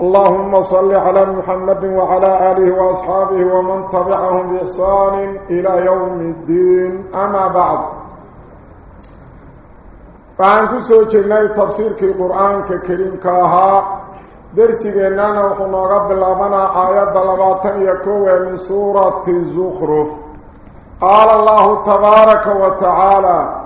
اللهم صل على محمد وعلى آله وأصحابه ومن تبعهم بإحسان إلى يوم الدين. أما بعد فعن كسو تفسير كي قرآن كريم كاها. درسي إننا وقلنا رب الأبنى آيات دلباتن يكوه من سورة الزخرف. قال الله تبارك وتعالى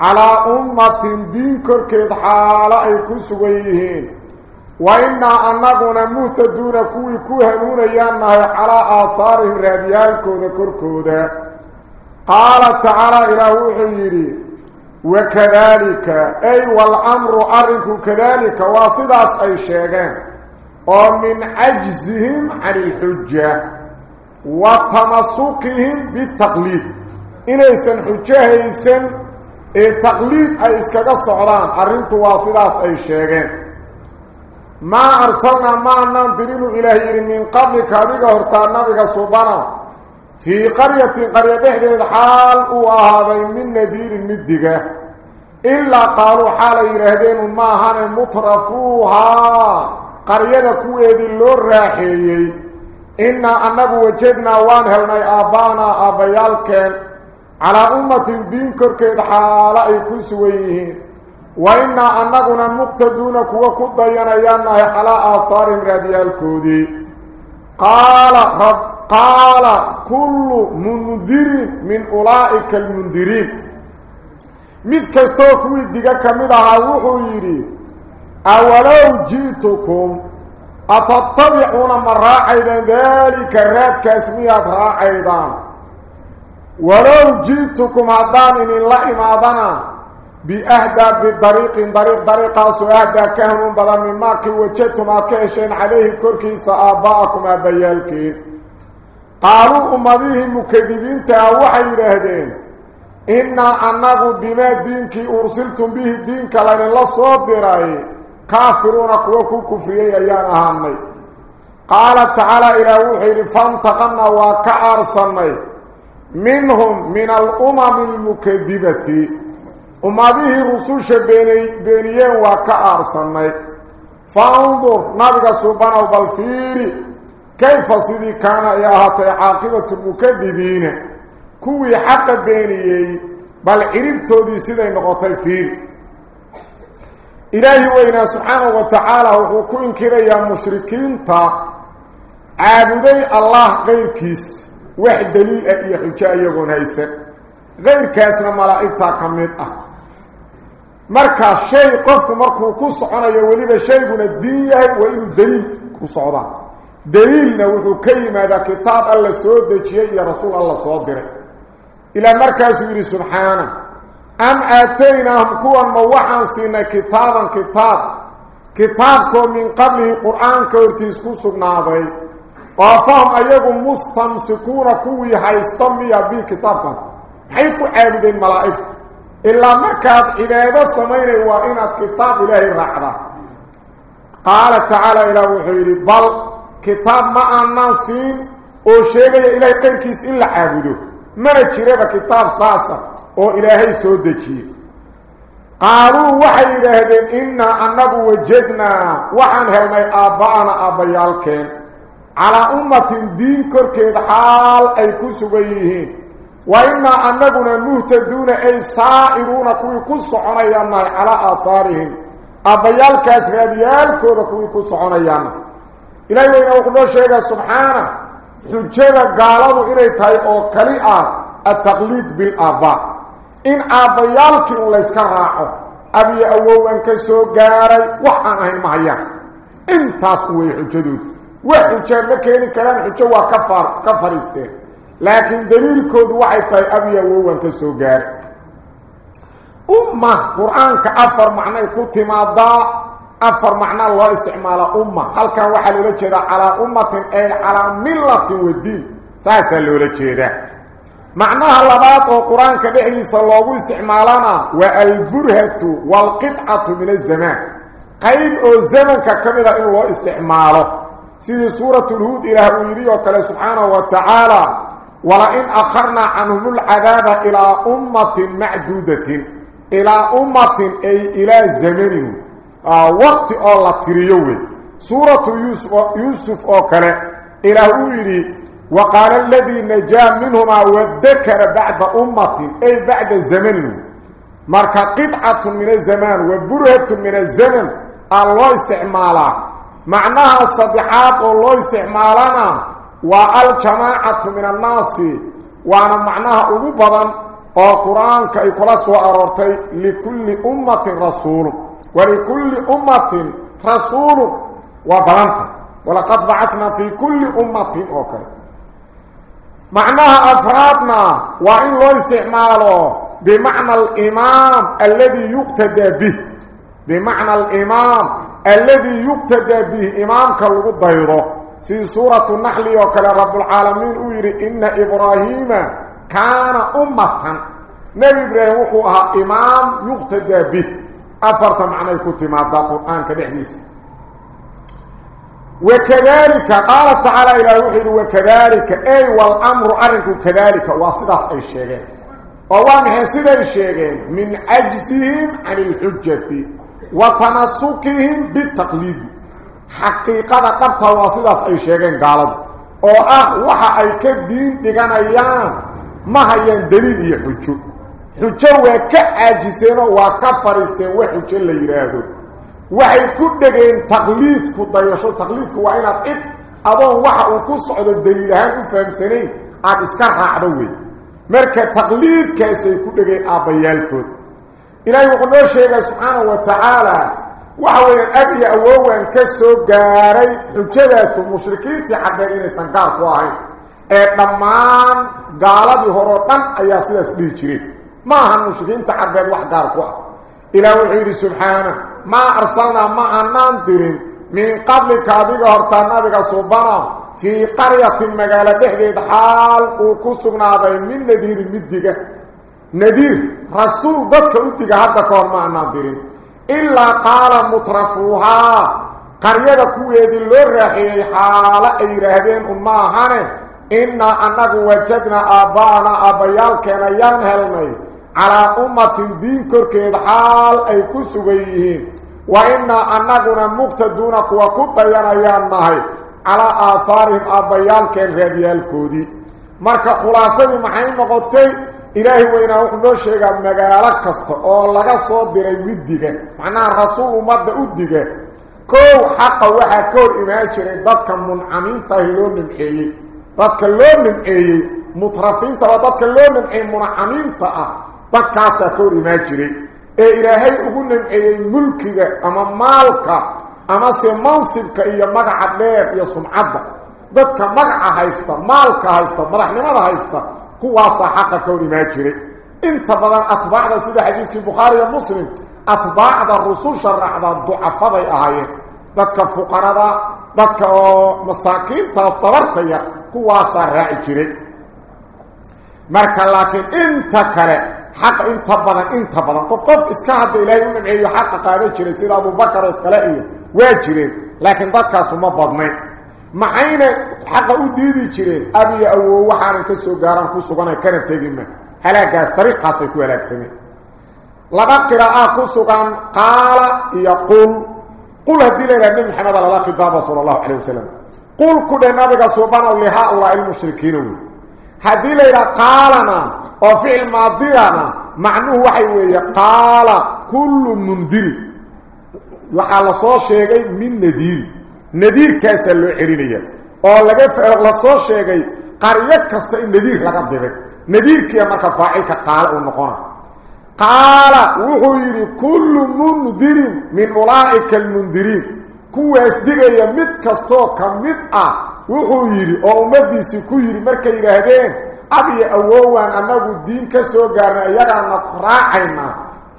على أمة دين كركيد حالة أي كسويهين وإنا أنقنا مهتدون كوي كوهنون يانها على آثارهم راديال كودا كركودا قال تعالى إلى وحيري وكذلك أي والأمر أرك كذلك واصداس أي شيئا ومن عجزهم عن الحجة وتمسكهم بالتقليد إنيسان حجة إيسان التقليد أي إسكاق الصعران أرنتوا واصلاس أي شيئين ما أرسلنا ما ننترين إلهي من قبل كذلك هرتان نبك صبانا في قرية قرية بحدة الحال وهذا من نذير المدقة إلا قالوا حال إلهدين ما هن مطرفوها قرية كويد اللور راحيي إنا أنه وجدنا على أمة دين كركيد حالة أي كسويهين وإنا أنقنا مقتدون كوا كدينا يانا على آثار راديال كودي قال رب قال كل منذر من أولئك المنذرين. mid ahaa wuxuu yidhi awalow ji'tukum atatabicuuna ma raacaydaan daalika raadkaas miyaad raacaydaan ولو جئتكم عدان إن الله إمادنا بأهدى بطريق طريق طريق سأهدى كهن بلا من ماك وجدتم أتكيشين عليه كركي سأباءكم أبيالك قالوا أمضيه مكذبين تأوحي رهدين إنا أنه بما دينك أرسلتم به دينك لأن الله صوت رأي كافرون أقوكو كفريا يانا همي قال تعالى إلى وحي فانتقنا وكأرسلنا منهم من الأمم المكذبة. وما به رسوش بيني وكا أرسلني فانظر نبقى سبحانه بالفير كيف سيدي كان يا إياهات عاقبة المكذبين؟ كوي حق بيني. بل عربتو دي سيدي نغطي فيه إلهي وإنا سبحانه وتعالى وقوكو كريا مشركين تا. عابدين الله غير كيس. واحد دليل اي حجة يقول هايسا غير كاسنا ملايك تاكميت آه مركا الشيء قفك مركو كسعنا يوليب الشيء قنا الدينيه وإن دليل كسعنا دليلنا وهو كيما ذا كتاب الله سودة سعود يا رسول الله صادره إلى مركا سعود سبحانه أم آتيناهم كوا موحا سينا كتابا كتاب كتابكم من قبله قرآن كورتيس كسعنا ناضي طافهم ايغو مستمسكون كوي حيستمي ابي كتابك حيكو عابدين ملائكة إلا مكاد عبادة سمين وإنات كتاب إلهي الرحضة قال تعالى إلى وحيري بل كتاب ما الناسين وشيغي إلهي قيكيس إلا عابدو ما جريبا كتاب ساسا و إلهي سودكي قالوا وحي إلهي إنا أنبو وجدنا وحن هلمي آبانا آبيالكين آبا wa innaa annaguna muhtaduuna ay saa'iruuna kuwii ku soconayaan nahay calaa aahaarihim aabbayaalkaas raadiyaalkooda kuwii ku soconayaanna ilaahay weyna wuxuu noo sheegaa subxaana xujada gaaladu inay tahay oo kali ah التقليد بالآباء إن آبيالك إن ليسك راعه أبي أووان كسو قاري وحان أهين مهيان انتاس هو حجدود وحجة مكيني كلام حجة وكفر كفر استين لكن دليل كود وحيطي أبي أووان كسو قاري أمة قرآن كأفر معنى كتما أفر معنى الله استعمال أمة. هل كان وحل لجد على أمة؟ أي على ملة والدين. ساسا لجد معناها اللبات والقرآن كبحي صلى الله استعمالنا والبرهة والقطعة من الزمان. قيب أو زمن ككمدة الله استعماله. سيدي سورة الهود إلى هؤلاء وكلا سبحانه وتعالى ولئن أخرنا عنهم العذاب إلى أمة معدودة إلى أمة أي إلى زمن. آه وقت الله تريوه. سورة يوسف, يوسف وكلا إلى هؤلاء وقال الذي نجا منهما وذكر بعد أمة أي بعد الزمن مركا قطعة من الزمان وبرهة من الزمن. الله استعماله. معناها الصدحات الله استعمالنا والجماعة من الناس وأنا معناها أبوبضا وقرآن كيكلاس وأرورتي لكل أمة رسول ولكل أمة رسول وبلانت ولقد بعثنا في كل أمة أوكي معناها أفرادنا وإن الله استعماله بمعنى الإمام الذي يقتدى به بمعنى الإمام الذي يقتدى به إمام كالغضيره في سورة النحل وكلا رب العالمين أيري إن إبراهيم كان أمة. نبي إبراهيم وقوها إمام يقتدى به. أفرت معنى الكتمات دا القرآن كبحديث. وكذلك قال تعالى إلى وحيد وكذلك أي والأمر أرنك كذلك واصداس أي شيئين. ووامح سيدا الشيئين من عجزهم عن الحجة. وتمسكهم بالتقليد حقيقة قبطة واصداس أي شيئين قالت oo ah waxa ay ka diin dhiganayaan ma hayaan daliil iyo xujo xujo waa ka caajiseen oo waa ka fariisteen wax xujo la yiraahdo waxay ku dhageen taqliidku dayasho taqliidku waa inaad cid adoon waxa uu ku socdo daliil ahaan u fahamsanayn aad iska raacdo wey marka taqliidkaasay ku dhageen aabbayaalkood awoowaan ka soo gaaray xujadaasu mushrikiintii caddeed inaysan gaal ku ahayn ee dhammaan gaaladii horeo dhan ayaa sidaas dhihi jireen ma ahan mushrikiinta caddeed wax gaar ku ah إلى وحيد سبحانه ما أرسلنا ما أنان ديرين من قبل كابيغ هرطان نبيغ صوبانا في قرية مقالة بحديد حال وكسقنا ذي من نذير نذير رسول ضدك أدقة هذا كون ما أنان ديرين إلا قال مطرفوها قرية كوية دي اللورحي حال أي رهدين أماهانه إنا أنك وجدنا آبانا آبيال كان ينهلني على أمة دين كركيد حال أي كسوغيهين وإنا أنقنا مقتدون وكتا ينيان نهي. على آثارهم أبيال كان راديال كودي marka khulaasadii maxay noqotay ilaahi weynaa wuxuu noo sheegaa magaalo kasta oo laga soo diray midiga macnaha rasuul ummadda u diga koow xaqa waxaa ka hor imaan jiray dadka muncamiinta ah loo nimceeyey dadka loo nimceeyey mutrafiinta waa dadka loo nimceeyey muncamiinta ah dadkaasaa ka hor imaan jiray ee ilaahay ugu nimceeyey mulkiga ama maalka amase mansibka iyo magaca dheer iyo sumcadda dadka magaca haysta maalka haysta madaxnimada haysta كوا صحق كون ما جري انت بدل اتباع سيده حديث البخاري ومسلم اتباع الرسول شرع الضعفاء اهي ذلك فقراء ذلك مساكين تطورتيا كوا صار جري مركا لكن انت كر حق انت بدل انت بدل قف اسكا حد إلى يوم حق قاري جري سيده ابو بكر وسلاي وجري لكن ذلك ثم بضمن معينا حق وديدي جرين أبي أو وحانا كسو قاران كسو قانا كانت تجيما هلاقاس طريق قاسي كو هلاك سمين لبا قراءة كسو قان قال يقول قل هدي لنا النبي محمد الله خطابة صلى الله عليه وسلم. قل كل نبي سبحانه لهؤلاء المشركين. هدي لنا قالنا وفعل ماضينا معنوه وحي ويه قال كل منذر وحال صو شيغي من نذير نذير كاس لو laga la soo sheegay qaryo kasta in nadiir laga diray nadiirkiya marka faacilka qaala uu noqona qaala wuxuu yidhi kullu mundirin min ulaa'ika almundiriin kuwaas digaya mid kastoo ka mid ah wuxuu yidhi oo ummaddiisii ku yidhi markay yidhaahdeen ab iyo awoowaan annagu diin ka soo gaarnay iyagaana raacaynaa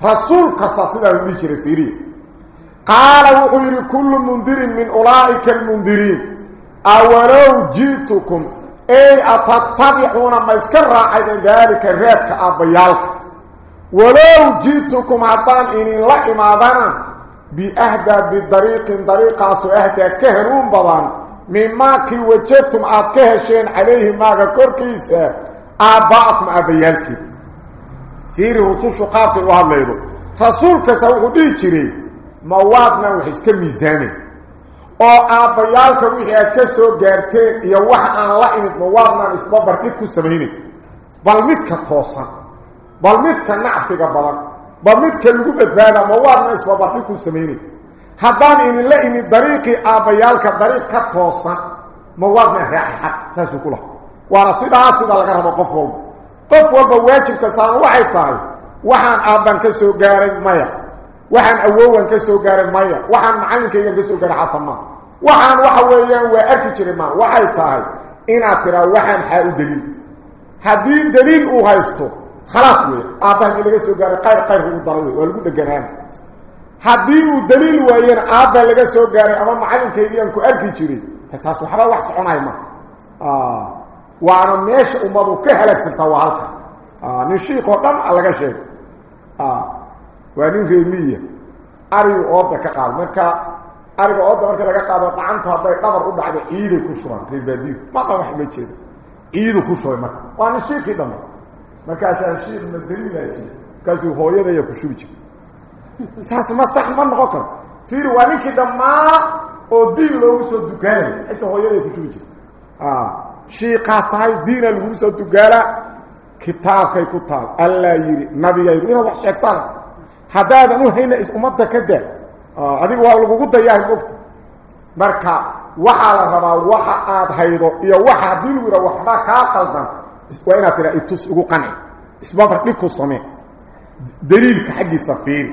rasuul kasta sidaa u dhihi jiray fiiriya قال وغير كل منذر من أولئك المنذرين. أولو جيتكم أي أتتبعون ما يسكر رائعين ذلك الرئيسك أبيالك. ولو جيتكم عطان إن الله إمادنا بأهدى بالدريق دريق عصو أهدى كهرون بضان. مما كي وجدتم عط كهشين عليه ماغا كوركيس أبعكم أبيالك. في رسول شقاط الوهاليب رسول كسوه ديكري مواطنا وحيس كميزاني أو آبيالك وحي آد كسو غيرتين يا وح آن لا ان مواطنا اسببر ديكو سبهيني بالميد كتوسن بالميد كنعفق بلان بالميد كلغو بفانا مواطنا اسببر ديكو سبهيني حدان ان لا ان طريق آبيالك طريق كتوسن مواطنا راح حق ساسو كله وأنا سيدا سيدا لغرب قفول قفول بواجب كسان وحي وحان آبان كسو غيرين مياه waxaan awoowan ka soo gaaray maya waxaan macallinkaygan ka soo gaaray xataa ma waxaan waxa weeyaan waa arki jiray ma waxay tahay inaad tiraa waxaan xaa u daliil haddii daliil uu haysto khalaas wey aabbahan in laga soo gaaray qayr qayr ugu dara wey waa lagu dheganaana haddii uu daliil waayena aabba laga soo gaaray ama macallinkaygiiaan ku arki jiray taas waxba wax soconay ma waana meesha ummadu ka halaagsantaa waa halka nin shiik oo dhan laga sheegay waa nin reemiya arigu ooda ka qaado marka ariga ooda marka laga qaado dhacantu hadday dhabar u dhacdo ciiday ku shubaan reer baadiyu maqa wax ma jeeda ciidu ku shubay marka waa nin shiikii dhambe markaasaa shiik ma daliilaa jira markaasuu hooyadaya ku shubi jira saas ma sax ma noqon karo fiiri waa ninkii dhammaa oo diin loogu soo dukaanay xitaa hooyaday ku shubi jira shiiqaa tahay diina lagu soo dugaala kitaabkay ku taal allaa yidhi nabigaydu inaad wax sheegtaan marka waxaa la rabaa waxa aad haydo iyo waxa haddii lagu yidhaha waxbaa kaa qaldan waa inaad tidhaa itus ugu qanci isbabar dhig ku samee daliilka xaggiisa fiiri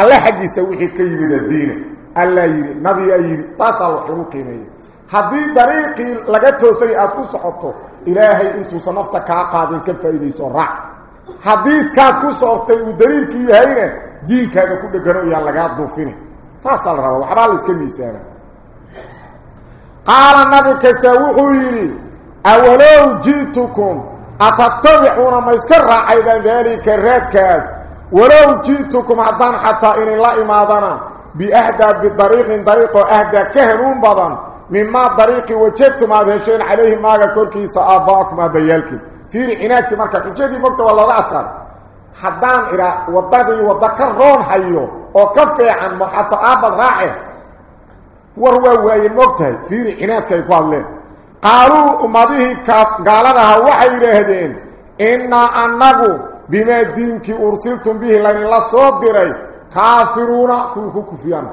alle xaggiisa wixii ka yimida diina allaa yidhi nabigaa yidhi taasaa wax lagu qiimeeya haddii dariiqii laga toosay aad ku socoto ilaahay intuusan nafta kaa qaadin ka faa'iidayso raac haddii kaad ku socotay uu daliilkii yahayna diinkaaga ku dhegano yaa lagaa duufini saasaa la rabaa waxbaa la iska miisaana qaala nabi kasta wuxuu yidhi awalow ji'tukum atatabicuuna ma iska raacaydaan daalika raadkaas walow ji'tukum haddaan xataa inin la imaadana biahdaa bidariiqin dariiqoo ahdaa ka hanuun badan mimaa dariiqii wajadtum aada hesheen calayhi maaga korkiisa aabba'akum aabbayaalkiin fiiri cinaadkii marka xujadii mogta waa looga feecan ma xataa aabbad raace war waa waayeen mogtahay fiiri cinaadka ay ku hadleen qaaluu ummadihii gaaladaha waxay yidhaahdeen innaa annagu bimaa diinkii ursiltum bihi laydinla soo diray kaafiruuna kuwii ku kufiyaan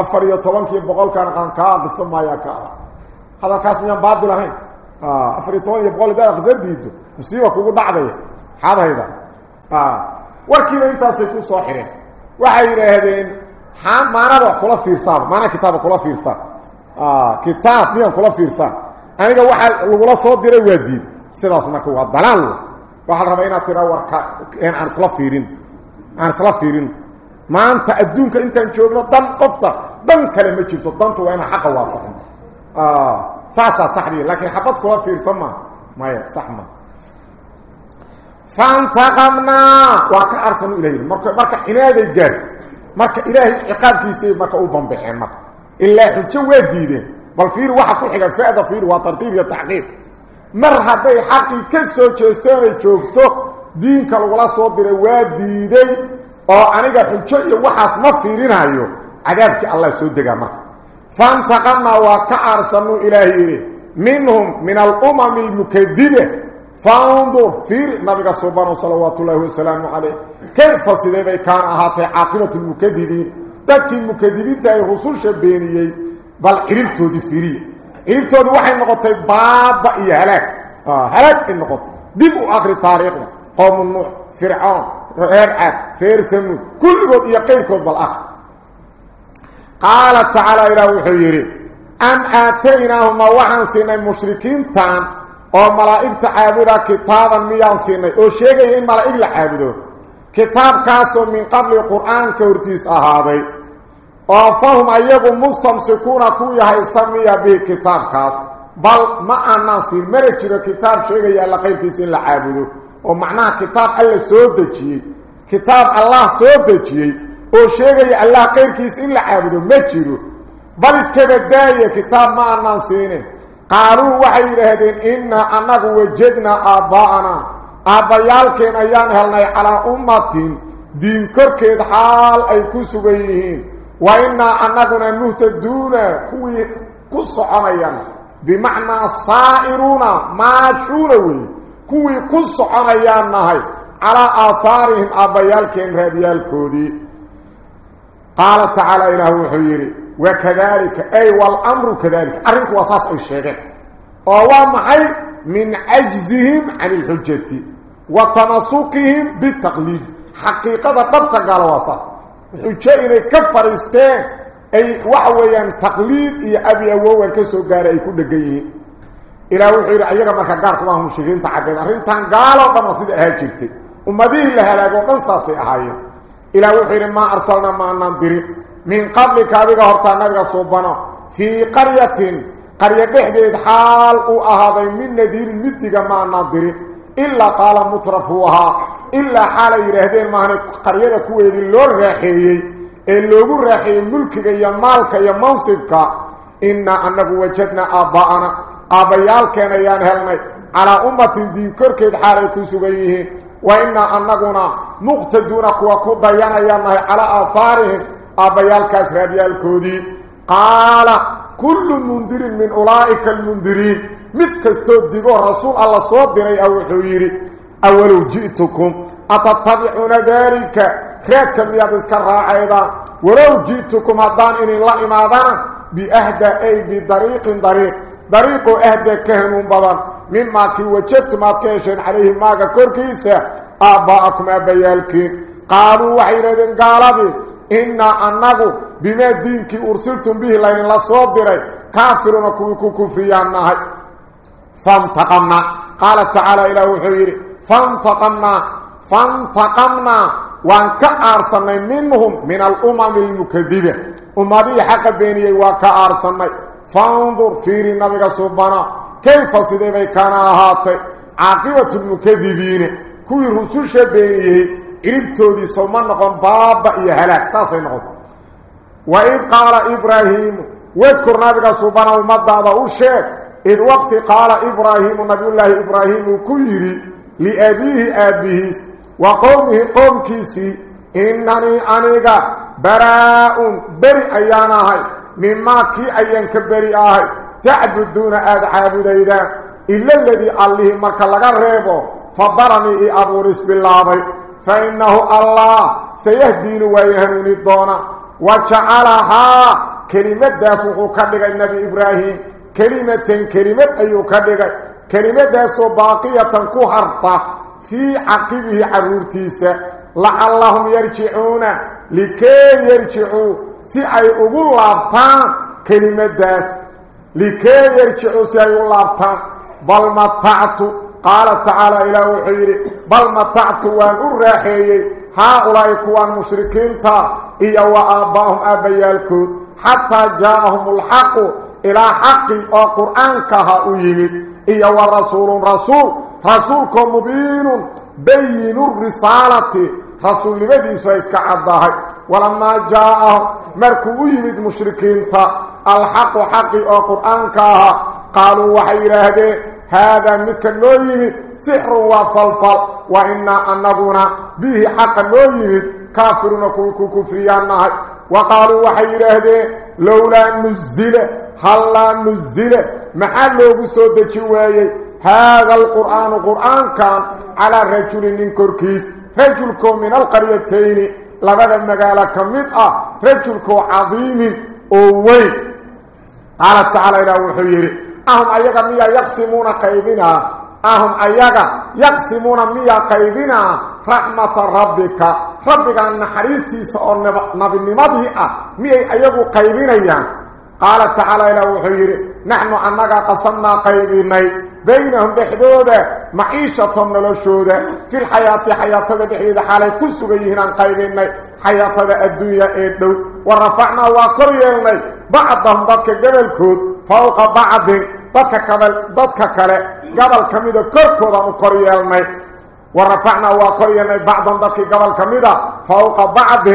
afar iyo tobankii boqolkan qaan kaa aqisa maayaa ka adag hadalkaas miyaan baadil ahayn afar iyo toban iyo boqol hadaad aqisa diido musiiba kugu dhacdaya xadhayda warkiiba intaasay ku soo xidheen waxay yidhaahdeen wax kula fiirsaaba maanaa kitaaba kula fiirsaa kitaab miyaan kula fiirsaa aniga waxaa lagula soo diray waa diid sidaas marka waa dalaal waxaa la rabaa inaad tiraa warka aan isla fiirin aan isla fiirin maanta adduunka intaan joogno dan qofta dan kale ma jirto dantu waa inaan xaqa waafaqno saasaa saxdii laakiin xabad kula fiirsan ma maya sax ma فانتقمنا. وكا ارسلنا إلى مرك مرك عنايه جارت مرك الهي عقابتي سي مرك أو بمبخين مرك الا جوه ديدين بل فير واحد كخغا فاده فير وترتيب وتحقيق مر هذه حقي كسو جستون جوفتو دين كل ولا سو ديره وا ديدي أو اني خنجه اي واحد ما فيرين هايو عذابك الله سو دغا مرك فانتقمنا وكا ارسلنا إلى منهم من الامم المكذبه فانظر في نبي سبحانه صلوات الله وسلامه عليه كيف سيدي كان اهاتي عاقبه المكذبين تكي المكذبين تاي رسول شبينيي بل علمتودي فيري علمتودي waxay noqotay baaba iyo halaag ah halaag in noqotay dib u akhri taariikhda qowmu nuux fircoon reer caad reer hamuud kulligood iyo qayrkood bal akhri qaala tacaala ilaah wuxuu yidhi am aataynaahuma waxaan siinay mushrikiintan oo malaa'igta caabuda kitaaban miyaan siinay oo sheegaya in malaa'ig la caabudo kitaabkaasoo min qabli qur-aanka hortiis ahaaday oo fahum ayagu mustamsikuuna kuwii haysta miya bihi kitaabkaas bal ma aanaan siin mana jiro kitaab sheegaya alla qaybkiisa in la caabudo oo macnaha kitaab alla soo dejiyey kitaab allah soo dejiyey oo sheegaya allah qayrkiisa in la caabudo ma jiro bal iskaba daaya kitaab ma aanaan siinin qaaluu waxay yidhaahdeen innaa annagu wajadnaa aabbaa'anaa aabbayaalkeen ayaan helnay calaa ummatin diin korkeed xaal ay ku sugan yihiin wa innaa annaguna muhtaduuna kuwii ku soconayaan bimacnaa saa'iruuna maashuuna wey kuwii ku soconayaan nahay calaa aahaarihim aabbayaalkeen raadiyaalkoodii qaala tacaala ilaah wuxuu yidhi وكذلك أي والأمر كذلك. أرنك وصاص أي شيئين حي من عجزهم عن الحجة وتنسوقهم بالتقليد. حقيقة ضبط قال وصاص الحجة كفر استيه أي وحويا تقليد إي أبي أبوه الكسو قال أي كل قيه إلا وحير أيها مركا قارك الله مشيغين تعبين أرنك قالوا بمصيد أهل جلتي أمديه الله لأقول قنصاصي أهايين jirtay ummadihii la halaagoo dhan saasay ahaayeen ilaah wuxuu yidhi maa arsalna maanaan dirin min qablika adiga hortaa nabiga suubano fii qaryatin qaryo dhexdeed xaal uu ahaaday min nadiirin midiga maanaan dirin ilaa qaala mutrafuuhaa ilaa xaalay yidhaahdeen maahna qaryada kuweedii loo raaxeeyey ee loogu raaxeeyey mulkiga iyo maalka iyo mansibka innaa annagu وإنا أنقنا نقتدون قوكودا يا الله على أفاره أبيالكاس غادي الكودي قال كل منذر من أولئك المنذرين. متكستوب ديقو رسول الله صوت ديني أو حويري. أولو جئتكم. أتتبعون ذلك؟ خيات كم يدسك الراعيضا ولو جئتكم هدان إن الله إمادان بأهدى أي بطريق طريق طريق أهدى كهنون بضان. مما كي وجدت ما تكيشين عليهم ماكا كوركيسا آباءكم أبيالكين. قالوا وحي لدن قالوا إنا أنكو بما الدين كي أرسلتم به لأن الله صوت دي كافرون كويكو كفريان نهي. فانتقمنا. قال تعالى إلى وحيري فانتقمنا. فانتقمنا. وانك أرسلنا منهم من الأمم المكذبة. أمدي حق بيني وانك أرسلنا. فانظر فيري النبي سبحانه. Bay kana ahaatay caaqibatu lmukadibiina kuwii rususha beeniyey ciribtoodii sowma noqon baaba iyo halaag saasay noqotay waid qaala ibraahiimu wadkur nabiga subana ummadaada u sheeg id waqti qaala ibraahiimu nabiyullaahi ibraahim uu ku yidhi liabiihi aabbihiis wa qowmihi qowmkiisii innanii aniga baraa-un beri ayaan ahay mimaa kii ayaan ka beri ahay تعبدون أدعاب ديدا إلا الذي أليه مركا لغا ريبو. فبرني أبو رسب الله. فإنه الله سيهدين ويهنون الدون. وشعلها كلمة داسو قدقى النبي إبراهيم. كلمة كلمة أيو قدقى كلمة داسو باقية كهرطة في عقبه عرورتيس لعلهم يرجعون. لكي يرجعوا. سيأي أبو الله كلمة داس. Ay ugu laabtaan kelimadaas likee yarjicuu si ay u laabtaan bal matactu qaala tacaala ilaah wuxuu yidhi bal matactu waan u raaxeeyey haa-ulaa'i kuwaan mushrikiinta iyo wa aabbaahum aabbayaalkood xataa jaa'ahum alxaqu ilaa xaqii oo qur-aankaha رسول نبدي سويسك عبداه ولما جاء مركو يمد مشركين تا الحق حق أو قرانك قالوا وحيره هذا مثل نويم سحر وفلفل وإنا أن نظن به حق نويم كافرون كوكو كفريان وقالوا وحيره لولا نزل هلا نزل محلو بسودة جوايه هذا القرآن قرآن كان على رجل من كركيس رجلكم من القريتين لقد مقال كميت آه. رجلكم عظيم أوي قال تعالى إلى الحبير أهم أيها ميا يقسمون قيبنا أهم أيها يقسمون ميا قيبنا رحمة ربك. ربك أن حريستي سؤال نبي النمضيئة آه. ميا أيها قيبنا قال تعالى إلى الحبير نحن أنك قسمنا قيبنا بينهم بحدوده معيشة نلوشوده في الحياة حياة بحيدة حالي كسو بيهنا قيبين حياة الدنيا إدو ورفعنا وقريلنا بعضهم ضدك قبل كود فوق بعض ضدك قبل ضدك قبل قبل كميدة كركودة وقريلنا ورفعنا وقريلنا بعضهم ضدك قبل كميدة فوق بعض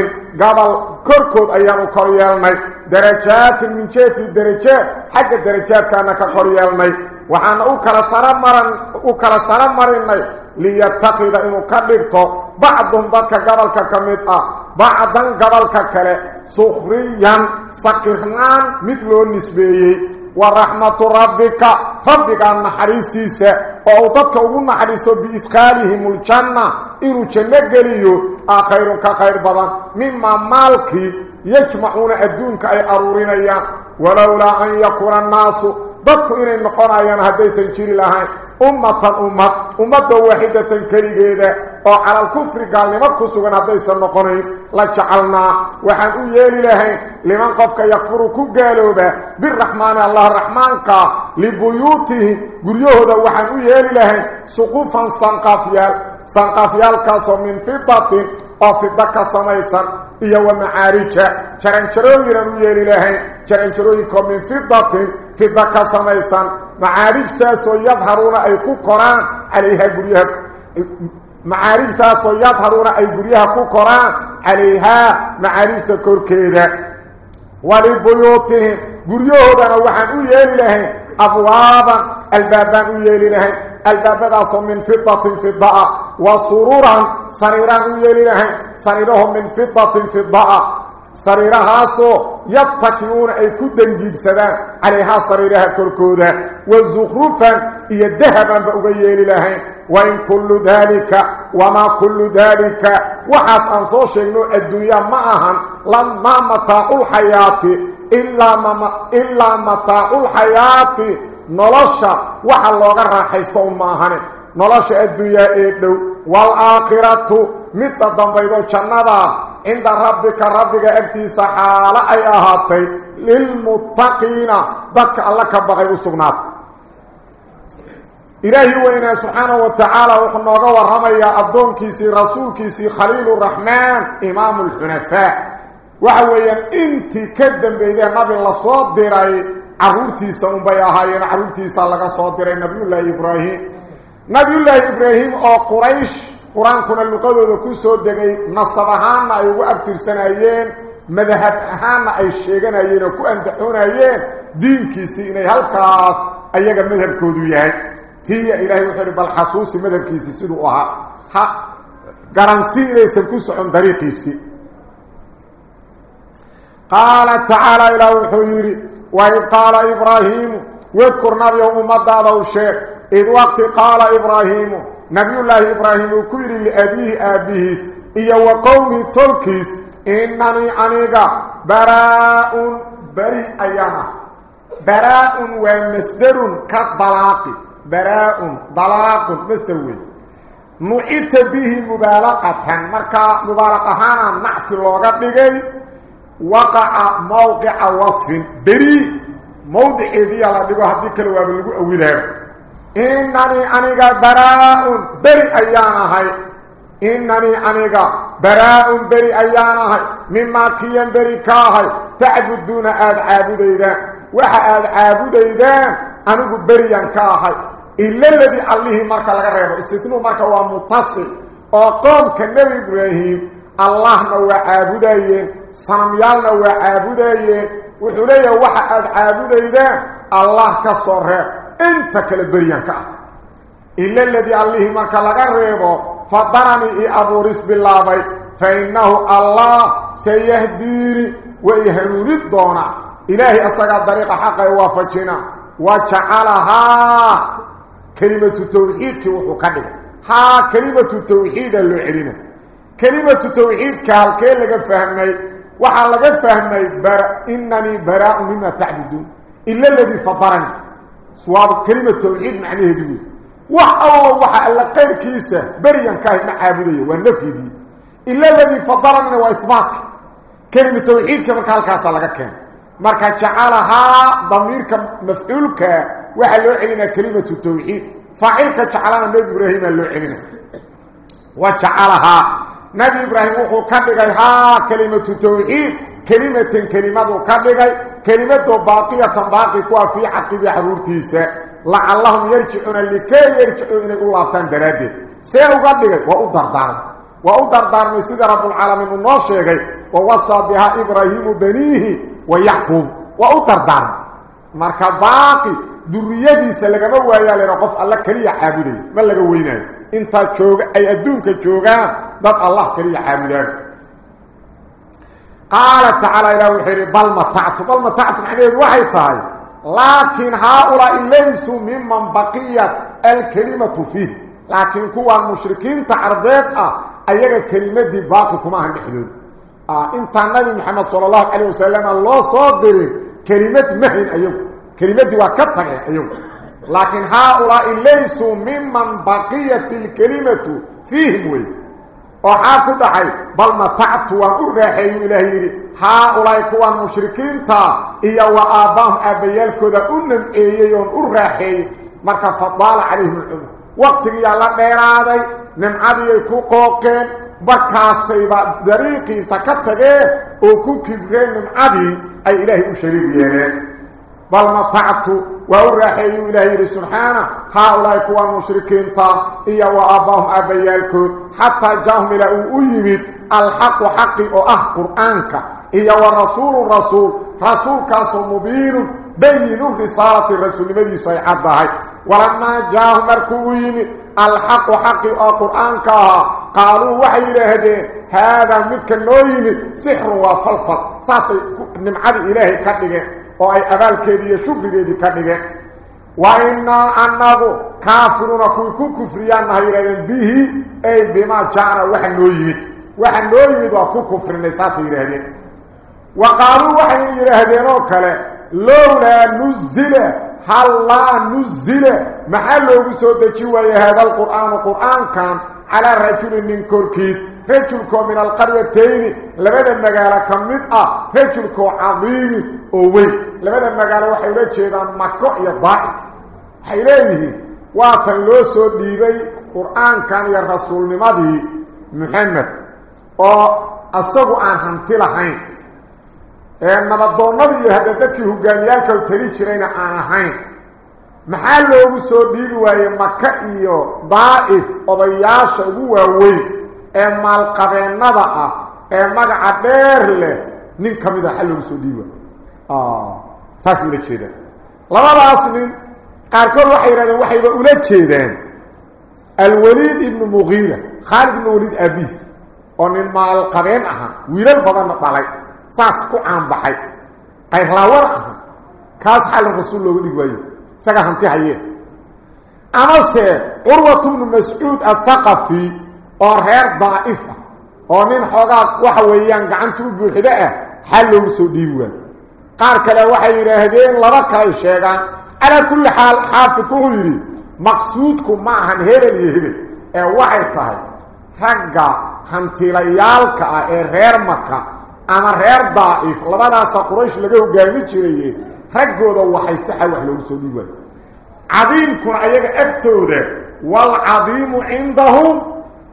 قبل كركود أيام وقريلنا درجات من جهة الدرجات حق الدرجات كانت قريلنا waxaana u kala sara maran u kala sara marinay liyataqida inuu ka dhigto bacdun dadka gobolka ka mid ah bacdan gobolka kale sukhriyan sakirnaan mid loo nisbeeyey. Wa raxmatu rabbika rabbigaa naxariistiisa oo uu dadka ugu naxariisto biidkhaalihim uljanna inuu janno geliyo aa khayrun ka khayr badan. Mimaa maalkii yajmacuuna adduunka ay aruurinayaan walowlaa an yakuuna annaasu dadku inay noqonayaan haddaysan jiri lahayn ummatan ummad ummadda waaxidatan keligeeda oo calal kufri gaalnimo ku sugan haddaysan noqonayn la jacalnaa waxaan u yeeli lahayn liman qofka yakfuru ku gaalooba biraxmaani allah raxmaanka libuyuutihim guryahooda waxaan u yeeli lahayn suqufan sanqaafyaal سنقفيالك من فضة أو فضة كسميسا إيا ومعاريك شرنشروه يرمي إلهي شرنشروه يكون من فضة فضة كسميسا معاريك تاسو يظهرون أي كوكوران عليها قريها معاريك تاسو يظهرون أي قريها كوكوران عليها معاريك تكوركيدا ولبيوتهم قريوه دروحاً أي إلهي أبوابا البابان أي إلهي البابا من فضة فضة وسرورا سريرا يليله سريرهم من فضة فضاء. سريرها سو يتكيون أي كدن جيكسدا عليها سريرها كركودا والزخروفا يدهبا بأبي يليله وإن كل ذلك وما كل ذلك. وحس أن صوشي نوع الدنيا معهم لما مطاع الحياة إلا, إلا مطاع الحياة. نلشا وحلوغا رحيستهم معهم نلاش الدنيا إيدو والآخرة مت الضمبيضو جندا عند ربك ربك ابتي سحالة أي أهاتي للمتقين ذك الله كبغي أسوغنات إلهي وإنا سبحانه وتعالى وحنا وقور رمي أبدون كيسي رسول كيسي خليل الرحمن إمام الحنفاء وحويا انت كدن بإذن نبي الله صدري عرورتي سنبيا هاي عرورتي سنبيا هاي نبي الله إبراهيم nabiyullaahi ibraahim oo quraysh qur-aankuna luqadooda ku soo degay nasab ahaanna ay ugu abtirsanayeen madahab ahaanna ay sheeganayeen oo ku andaxoonayeen diinkiisii inay halkaas ayaga madhabkoodu yahay tiya ilaahay wuxuu ihi bal xasuusi madhabkiisii siduu ahaa ha garansi inaysan ku socon dariiqiisii qaala tacaala ilaah wuxuu yidhi waid qaala ibraahiimu wadkur nabiyow ummadaadaw sheeg id waqti qaala ibraahiimu nabiyullaahi ibraahim uu ku yidhi liabiihi aabbihiis iyo wa qowmii tolkiis inanii aniga baraa-un beri ayaan ah baraa-un waa masderun ka dalaaqi baraa-un dalaaqun masder wey nucita bihi mubaalaqatan markaa mubaalaq ahaana nacti looga kale waaba lagu awilaaba inanii aniga baraa-un beri ayaan ahay inanii aniga baraa-un beri ayaan ahay mimaa kiyan beri ka ahay tacbuduuna aada caabudaydaan waxa aada caabudaydaan anigu beriyaan ka ahay ila ladii allihii marka laga reebo istitnuu marka waa mutasil oo qoomka nebi ibraahim allahna waa caabudayeen sanamyaalna waa caabudayeen وحليه وحد عابديدا؟ الله كسر إنت كل بريانك إلا الذي عليه ما كلا غريبه فضرني أبو رس بالله فإنه الله سيهدي ويهرون الدونا. إلهي اسغا طريق حق وافجنا وجعلها كلمة التوحيد في وحقد ها كلمة التوحيد اللي علينا كلمة التوحيد كالكيل لغا فهمي waxaa laga fahmay inanii baraa-un mima tacbuduun ila aladii fadaranii waa kelima tawxiid macnaheedu wey وحاو وحا ألا غير كيسة بريا كاي معابدية والنفي إلا الذي فضلنا وإثباتك كلمة توحيد كما قال كاسا لك كان. مركا جعلها ضميرك مفعولك وحلو علينا كلمة التوحيد فاعلك جعلنا نبي إبراهيم اللو علينا. وجعلها نبي إبراهيم وحو كدغي ها كلمة التوحيد كلمة كلمة كدغي كلمة باقية باقي كوا في عقب حرورتيسا لعلهم يرجعون لكي يرجعون الله تندرادي سيئو كدغي وأدردار وأدردار من سيد رب العالمين الناشيغي ووصى بها إبراهيم بنيه ويعقوب وأدردار marka baaqi duriyadiisa laga waayaa leeyahay qof alla kaliya caabuday ma laga انت جوغ اي ادونك جوغا دد الله كريم حاملان قال تعالى إلى وحير بل ما تعت بل ما تعت عليه وحي طاي لكن هؤلاء ليس ممن بقيت الكلمة فيه لكن كوا المشركين تعرضت ايغا كلمه دي باقكم كما حدود آه انت النبي محمد صلى الله عليه وسلم الله صادر كلمه مهن ايوب كلمه دي واكتها ايوب لكن هؤلاء ليسوا ممن بقيت الكلمة فيهم وي. وحاكو دحي بل متعت وأرحي إلهي. هؤلاء كوا المشركين تا إيا وآباهم أبيالكو ذا أنم إيايون أرحي مركا فضال عليهم العمر وقت يالا ديرادي نمعادي يكو قوقين. بركاسيبا دريقي تكتغي وكو كبرين نمعادي أي إلهي أشريك يلين بل مطعت وأرحي إلهي سبحانه. هؤلاء كوا المشركين تا إيا وآباهم أبيالكو. حتى جاهم إلى أيمد الحق حقي أه قرآنك. إيا ورسول الرسول. رسول كاسو مبين. بين رسالة الرسول مدي سيعدها ولما جاهم مركو يمد الحق حقي أه قرآنك. قالوا وحي لهدين هذا مدك النويمد سحر وفلفل. ساسي نمعد إلهي كدغين oo ay abaalkeedii iyo shukrigeedii ka dhigeen wa innaa annagu kaafiruuna kuwii ku kufriyaan naha yidhahdeen bihi ay bimaa jaana waxa noo yimid waxa noo yimid waa ku kufrinay saasay yidhaahdeen wa qaaluu waxay yidhaahdeen oo kale lowlaa nuzila hallaa nuzila maxaa loogu soo deji waayey haada alqur'aanu qur'aankan على رجل من كوركيس رجل كو من القريتين. لماذا المقالة كمدعة رجل كو عظيم ووي. لماذا المقالة وحيلة جيدا مكوء يضعف حيليه. واتنلوسو ديبي قرآن كان يا رسول نماذي. محمد. أو أصابو عن هنتي لحين. انما الدون نبي يهددتك هو قاميالك وتريد شرين عن هنتي soo dhiibi waayey maka iyo daa'if odayaasha ugu waaweyn ee maalqabeennada ah ee magaca dheer leh nin ka mid a xal loogu soo dhiibi waayo saas ula jeedaan labadaas nin qaarkood waxay yidhahdeen waxayba ula jeedaan alwaliid ibnu mugiira khaalid ibnu waliid aabiis oo nin maalqabeen ahaa wiilal badanna dhalay saas ku caanbaxay qayrlaawar aha kaas xalin rasuul looga dhigi waayo ah oo nin xoogaa waxa weeyaan gacanta u buuxdo ah xal loogu soo dhiibi waayo qaar kale waxay yidhaahdeen laba kaley sheegaan calaa kulli xaal xaafidku wuxuu yidhi maqsuudku ma ahan hebel iyo hebel ee waxay tahay ragga hantilayaalka ah ee reer maka ama reer daa'if labadaasa quraysh laga hogaami jiraye raggooda waxaysta xal wax loogu soo dhiibi waayo cadiimkuna ayaga agtooda waalcadiimu cindahum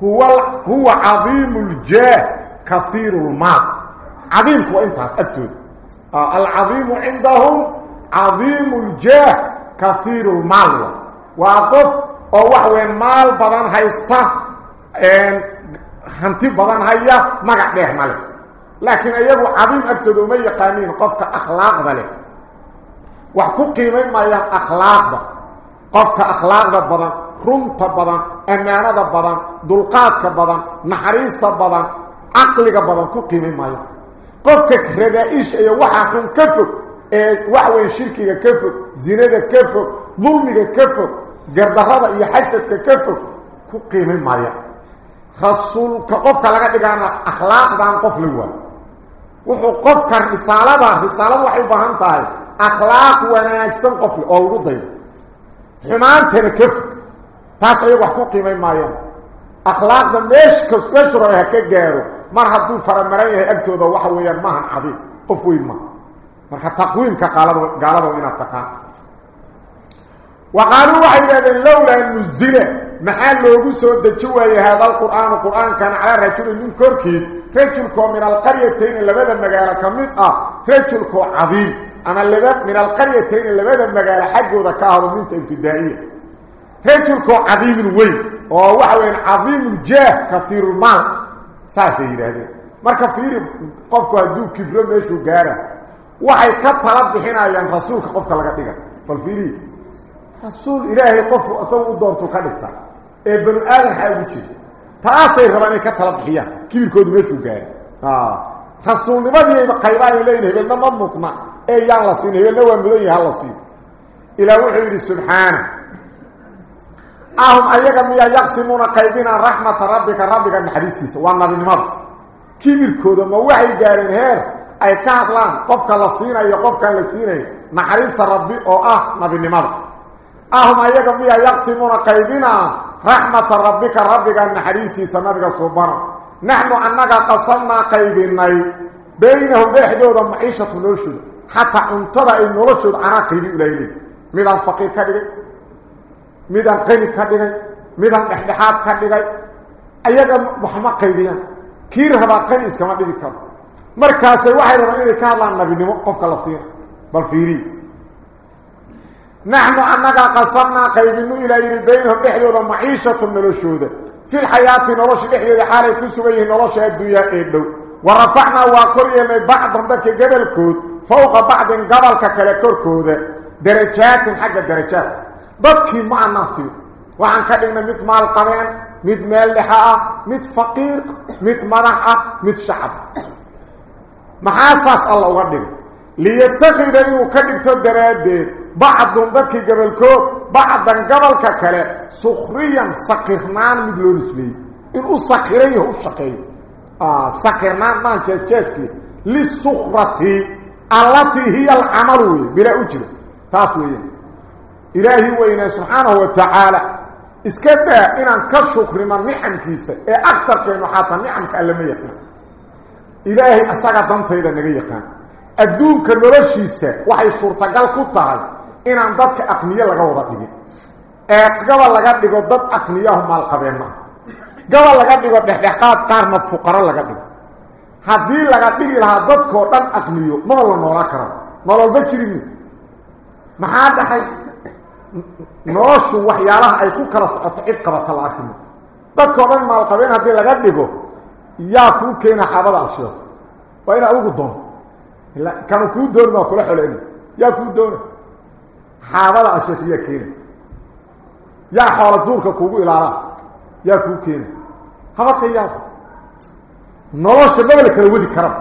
huwa huwa cadiimu ljaah kaiiru lmaal cadiimku waa intaas agtooda alcadiimu cindahum cadiimu ljaah kaiiru lmaal waa qof oo wax weyn maal badan haysta hanti badan haya magac dheer ma leh laakiin iyagu cadiim agtooda uma yaqaaniin qofka akhlaaqda leh وحكو قيمين مايان أخلاق دا قفك أخلاق دا بدن رمت بدن أمانة دا بدن دلقاتك بدن نحريست بدن عقلك بدن كو قيمين مايان قفك رجائش أي وحاكم كفك وحوين شركك كفك زينك كفك ظلمك كفك قردهاد أي حسدك كفك كو قيمين مايان خصول كقفك لك دقان أخلاق دا قفل هو وحو قفك رسالة دا رسالة وحيو بهم تايد أخلاق وناجسن قفل أو رضيب همان تركف. تاسا يوح كو قيمة ما يوم اخلاق دا ميش كسبش رأيها كيجيرو مرحب دول فرمرأيه اكتو دا وحو ويان ماهن عظيم قفو إما مرحب تقويم كالبا من التقام وقالوا واحدة ذا لولا النزلة محال لوغو سودة جوهي هذا القرآن. القرآن كان على رجل من كوركيز. فيتلكو من القرية التين اللي بدأ مجالة كميطة آه، فيتلكو عظيم. أنا اما لبات من القريتين لبات المقال حق وذكاهر من تبتدائية هيتركو عظيم الوي ووحوين عظيم الجاه كثير المال. ساسي إلى هذين مركب فيري قفكو هدو كبرو ميشو قارة. وحي كالطلب حين ايان يعني رسولك قفك لقديك فالفيري. رسول إلهي قفو اصول الدورتو كالبتا. ابن الاغ حيوكي تأسي غراني كالطلب حيان كبير كود ميشو قارة. آه. رسول ما دي قيبان لين هبل ما مطمع اي يان لسين هبل نو مدن يها لسين إلى وحيد سبحانه اهم ايغا ميا يقسمون قيبنا رحمه ربك ربك الحديث وأنا بنمر كبير كود ما وحي غارين هير اي كافلا قف كلا سين اي قف كلا سين ما حريص ربي أو آه ما بنمر اهم ايغا ميا يقسمون قيبنا رحمه ربك ربك الحديث سمرك صبر baynahum dhexdooda maciishatu noloshooda xataa cuntada ay noloshooda anaa qaybi ulayley midaan faqiir ka dhigay midaan qani ka dhigay midaan dhexdhexaad ka dhigay ayaga waxma qaybiyaan kii rabaa qani iskama dhigi karo markaasay waxay rabaan inay ka hadlaan nabinimo qofka la siina bal fiiriy نحن أنك قصرنا قيبنو إلى يري بينهم بحيودا معيشة نلوشودا في الحياة نلوش بحيودا حالي كسويه نلوش الدنيا إيدو ورفعنا وقرية من بعضهم ذلك قبل كود. فوق بعض قبل ككالكور كود. درجات حق درجات. ضدكي مع الناصر وعن كلمة مت مال قرين مت مال لحاء مت فقير مت مرحة مت شعب. محاسس الله وردك ليتخذ إنه كدكتو درادات بعضهم ذلك قبلكو بعضا قبل ككلا سخريا سقرنان مدلو نسبي إنه سقريه الشقي آه سقرنان ما جاس جاسكي للسخرة التي هي العمل بلا أجر. تاسوية. إلهي وإنا سبحانه وتعالى. إسكتا إنا كشكر من نعم كيسا إيه أكثر كينو حاطا نعم كألمية. إلهي أساقا دانتايدا نغيقان أدونك نرشيسة وحي صورتقال كتاهاي إن عن ضدك أقنية لغاوة ضدك أقنية لغاوة ضد أقنية هم القبيرنا قبل لغاوة بحبحقات كارنا الفقراء لغاوة هذه لغاوة لها ضدك وضد أقنية مالا نوراكرا مالا البجرين محادة حي نرشو وحيالها أي كوكرس أطعيد قبط العاكم ضدك وضد مالقبيرنا هذه لغاوة يا كوكينا حابد عشيط وإن أقول قدونك لا كانوا كو دور ما كل حلين يا كو دور حاضر اشتيه كين يا حول دورك كوغو إلى يا كو كين هذا قيام نوش بدل كلا ودي كرم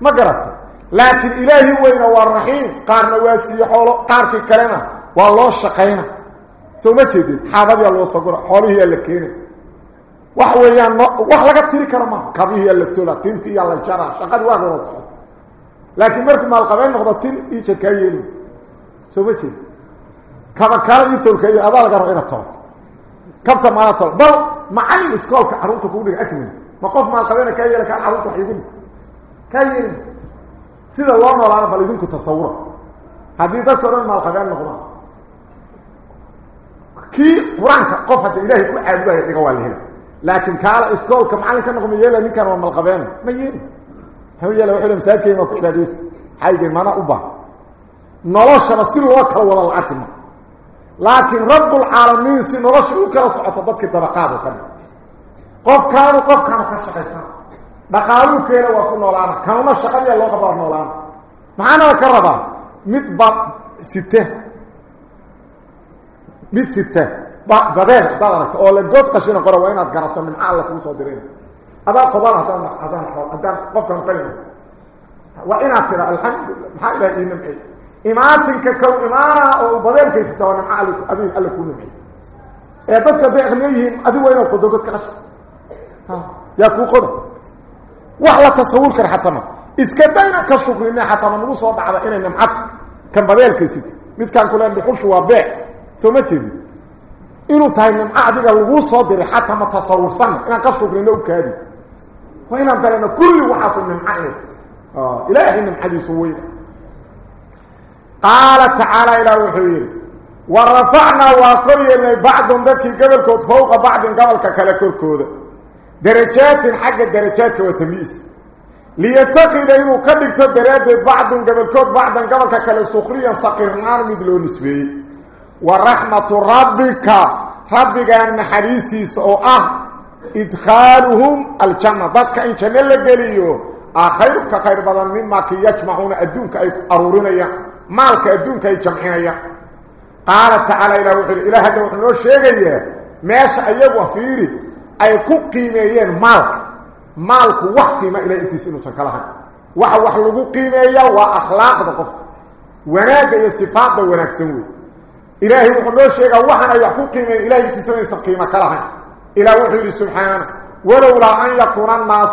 ما قرأت. لكن إلهي وين هو الرحيم؟ قارنا واسي حوله قارك كلمه والله شقينا. سو ما حاضر يا الله صقر حوله يا لكين wax weeyaan wax laga tiri karo ma kabihi la tula tinti yalla لكن مركم مال قبين نقضتين اي شركايين شو بيتي كما كان اي تركي اضال قرغي نطول كبتا مالا طول بل معاني اسكول كعرونتو كوني أكمل. ما قف مال قبين كايين لكان عرونتو حيقول كايين سيد الله مولا أنا بل يدنكو تصورة. هذه ذكرون مال قبين نقضان كي قرآن قفة إلهي كو عدوه يقوى لهنا. لكن كالا اسكول كمعاني كان نقوم يلا نكار ومال ما يلي حميه لو حلم ساكي ما كل حديث حيد ما نوبا نلوش رسل وكل ولا العتم لكن رب العالمين سنرش وكل صعط بدك طبقات وكل قف كان قف كان خشخصا بقالو كيره وكنا لا كان ما شغل يا لو قبار مولانا معنا كربا مت با سته مت سته با بدل دارت اول قد قشينا قروينات قرطه من عالك وصدرين هذا قضاء هذا هذا هذا قفكم كلمه وإن ترى الحمد لله. ما إلا معي إماتك كو إمارة أو بدل كيف توانا معلك أبي قال لك معي إيه بدك بإغنيهم أبي وين القدوقات كاش ها. يا كو خذ وحلا تصور كر حتى ما. إسكتينا كشكر إنه حتى ما. نقول صوت على إنه نمحط كان بدل كيف ميت كان كلهم بيخش وبيع. سو ما تجي inuu tahay nimco adiga laguu soo diray xataa ma tasawursanna inaan ka sugrino وإن أمتلنا كل وحاط من حقنا آه، إلهي من حدي صوينا قال تعالى إلى وحوير ورفعنا وقرية لبعضهم ذكي قبل كود فوق بعض قبل كالكور كود درجات حق الدرجات وتمييز ليتقي إنه قد اكتدر يدي بعضهم قبل كود بعضهم قبل كالسخرية ساقر نار مثل نسبي ورحمة ربك. ربك أن حريسي سؤاه ah ah ay aruurinayaan maalka adduunka ay jamcinayaan qaala tacaala ilah wuxuu yidhi ilah hadda wuxuu noo sheegayaa meesha ayagu fiiri ay ku qiimeeyeen maalka maalku wax qiima ilahay intiisa inuusan ka lahayn waxa wax lagu qiimeeyaa waa akhlaaqda qofka wanaagga iyo sifaadda wanaagsan wey ilaahay wuxuu noo sheegaa waxaan ay wax ku qiimeeyen ilahay intiisa inaysan qiimo ka lahayn إلى وحيد سبحانه ولولا أن يكون الناس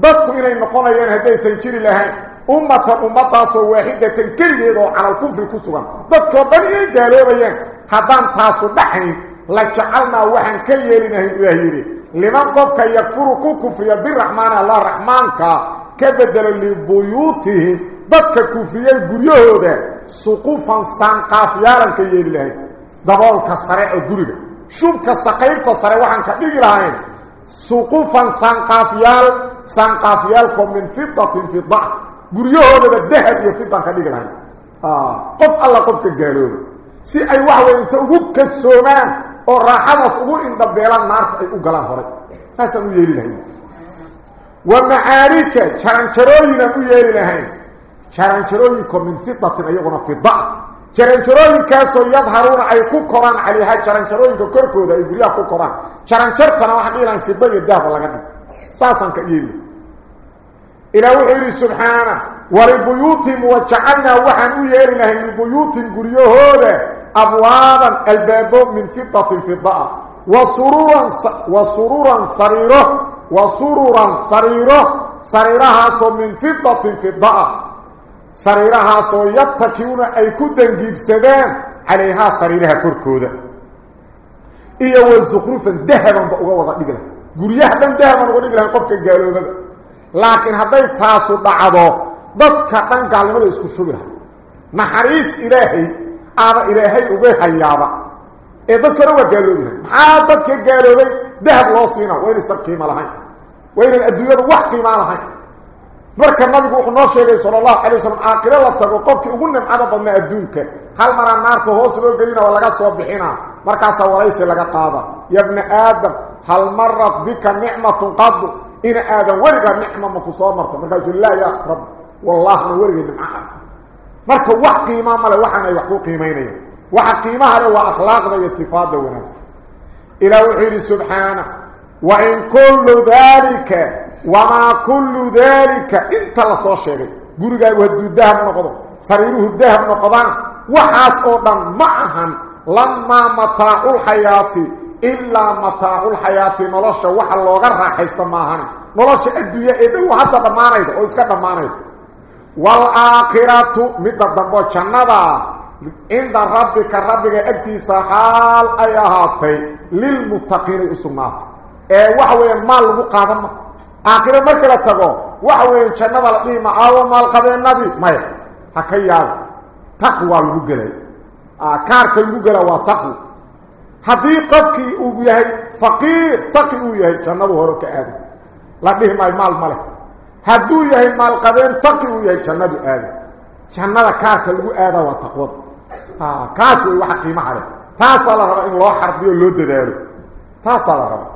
ضدكم إلى أن قول أيها هدي سنجير الله أمة أمة تاسو واحدة كريدة على الكفر كسوغان ضدكم بني قالوا بيان هدان تاسو دحين لجعلنا وحن كيالنا هدوهيري لمن قفك يكفر كفريا بالرحمن الله الرحمن كبدل لبيوته ضدك كفريا القريوه سقوفا سانقاف يالا كيالي لهي دبالك السريع القريوه saanqaafyaal saanqaafyaalkoo min fidatin fida guryahoodaba dahab iyo fidan ka dhigi lahayn qof alla qofka gaalooba si ay wax weyn inta ugu kadsoomaan oo raaxadaas ugu indhabeelaan naarta ay u galaan horay saasaan u yeeli lahayn wa macaarija jaranjarooyinaan u yeeli lahayn jaranjarooyinko min fidatin iyaguna fida jaranjarooyinkaasoo yadharuuna ay ku koraan calayha jaranjarooyinka korkooda ay guryaha ku koraan jaranjartana waxaan dhihi lahayn fida iyo dahaba laga dhig saasaan ka yeeli إلى وحيري سبحانه ولبيوتهم وجعلنا وحن ييرنا لبيوتهم قريوهودا أبوابا الباب من فضة فضاء وسرورا وسرورا صريرة وسرورا صريرة صريرها صريرها سو يتكيون أي كدن جيبسدان عليها صريرها كركودا إيا والزخرفا دهبا بأغوضا نقلها قريها دهبا ونقلها قفك قالوا hadday taasu dhacdo dadka dhan gaalnimada isku shubi laha naxariis ilaahay aaba ilaahay uga hayaaba ee dadkana waa gaaloobilahay maxaa dadka gaaloobay dahab loo siina waa inaysan qiimo lahayn waa inaan adduunyadu wax qiimaa lahayn marka nabigu wuxuu noo sheegay sala allahu calay wasalam aakiro la tago qofkii ugu nimcada badnaa adduunka hal maraa naarta hoos loo gelina waa laga soo bixinaa markaasaa waraysi laga qaada ya bna aadam hal marat bika nicmatun qadu إن آدم ورقة نعمة مكسوة مرتا مركا لا يا رب والله أنا ورقة نعمة مركا وح قيمة مالا وحنا يحقو قيمين وح قيمة هذا وأخلاق ذا يستفاد ونفس إلى وحيد سبحانه وإن كل ذلك وما كل ذلك إنت لصو شيء قرقا يهدو الدهب نقضو سريره الدهب نقضان. وحاس أوضا معهم لما متاع الحياة إلا متاع الحياة نلاشا وحا لوغا راحيست ماهان نلاشا الدنيا إذن حتى دمانيد. أو إسكا دمانيد. والآخرة مدى دنبو جندا. عند ربك ربك أكتيس حال أيهاتي للمتقين weeyaan maal lagu qaadan ma aakhiro marka la tago waxa weeyaan jannada la dhima aawo maal qabeenadii maya ha ka yaab taqwa lagu galay aa kaarka lagu gala waa taqwa haddii qofkii uu yahay faqiir taqi uu yahay jannadu hore ka aada la dhihi maayo maal male hadduu yahay maal qabeen taqi uu yahay jannadu aada jannada kaarka lagu aada waa taqwada kaas way waxa qiimaha leh taasaa la rabaa in loo xarbiyo loo dadaalo taasaa la rabaa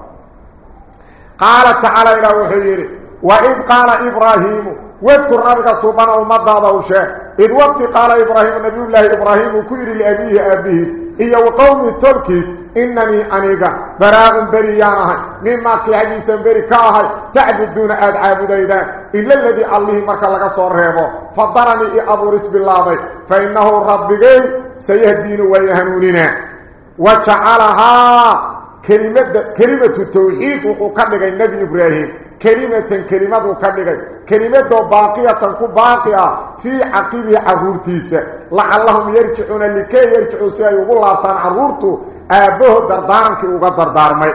قال تعالى إلى وحيره وإذ قال إبراهيم واذكر ربك سبحانه المدى ذوشا إذ وقت قال إبراهيم نبي الله إبراهيم كير الأبيه أبيهس إيا وقوم التركيس إنني أنيقا براغ بريانها مما تحديثا بريكاها تعبد دون أدعابد إذا. إلا الذي أليهما كالك صرهما فضرني إأبورس الله بي فإنه ربك سيهدين ويهنوننا وتعالها كلمة كلمة التوحيد وقدغ النبي إبراهيم كلمة كلمة كدغي كلمة باقية كو باقية في عقب عرورتيس لعلهم يرجعون لكي يرجعوا سي يقول الله تعالى عرورته ابوه دردارنك uga dardaarmay.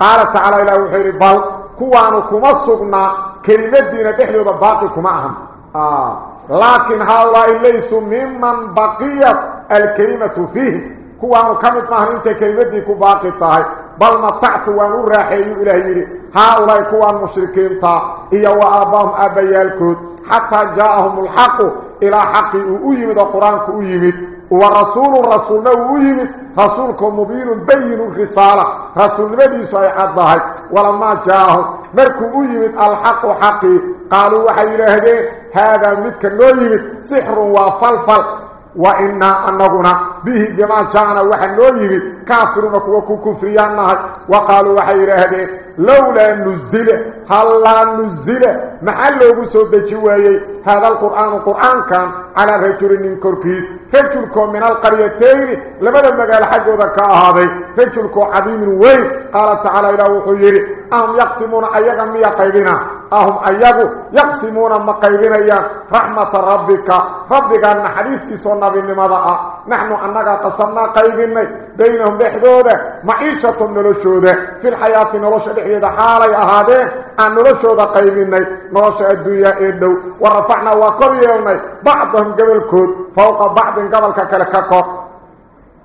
قال تعالى إلى وحير بل كوانو كما سغنا كلمتنا بخيودا باقي كما اهم آه. لكن هؤلاء ليسوا ممن بقيت الكلمة فيه كوانو كمت ماهن انت كلمتي كو باقي طاهي بل مطعت وانو راحيو إلهي هؤلاء كوان مشركين تا إيا وآباهم أبيالكود حتى جاءهم الحق إلى حق أيمد القرآن أيمد ورسول الرسول أيمد رسولكم مبين بين الرسالة رسول نبدي سوى عضاه ولما جاءهم مركو أيمد الحق حقي قالوا وحي إلهي هذا متك نويمد سحر وفلفل وإنا أنغنا به بما جاءنا وحن نويمد كافرون وكو كفريان وقالوا وحي إلهي لولا نزل هلا نزل؟ محل وسود جوايي هذا القرآن القرآن كان على رجل من كركيس. رجلكم من القريتين. لماذا مقال حق ذكا هذا رجلكم عظيم وين؟ قال تعالى إلى وحيري أهم يقسمون أيضا ميا قيبنا؟ أهم أيضا يقسمون ما قيبنا رحمة ربك. ربك أن حديثي صنع بالنمضاء نحن أنك قسمنا قيبنا بينهم بحدودة معيشة نلشودة في الحياة نلش بحدودة حالي أهاده أن نلشودة قيبنا نلش الدنيا إدو. ورفعنا وقريونا بعضهم قبل كود فوق بعض قبل كالكاكو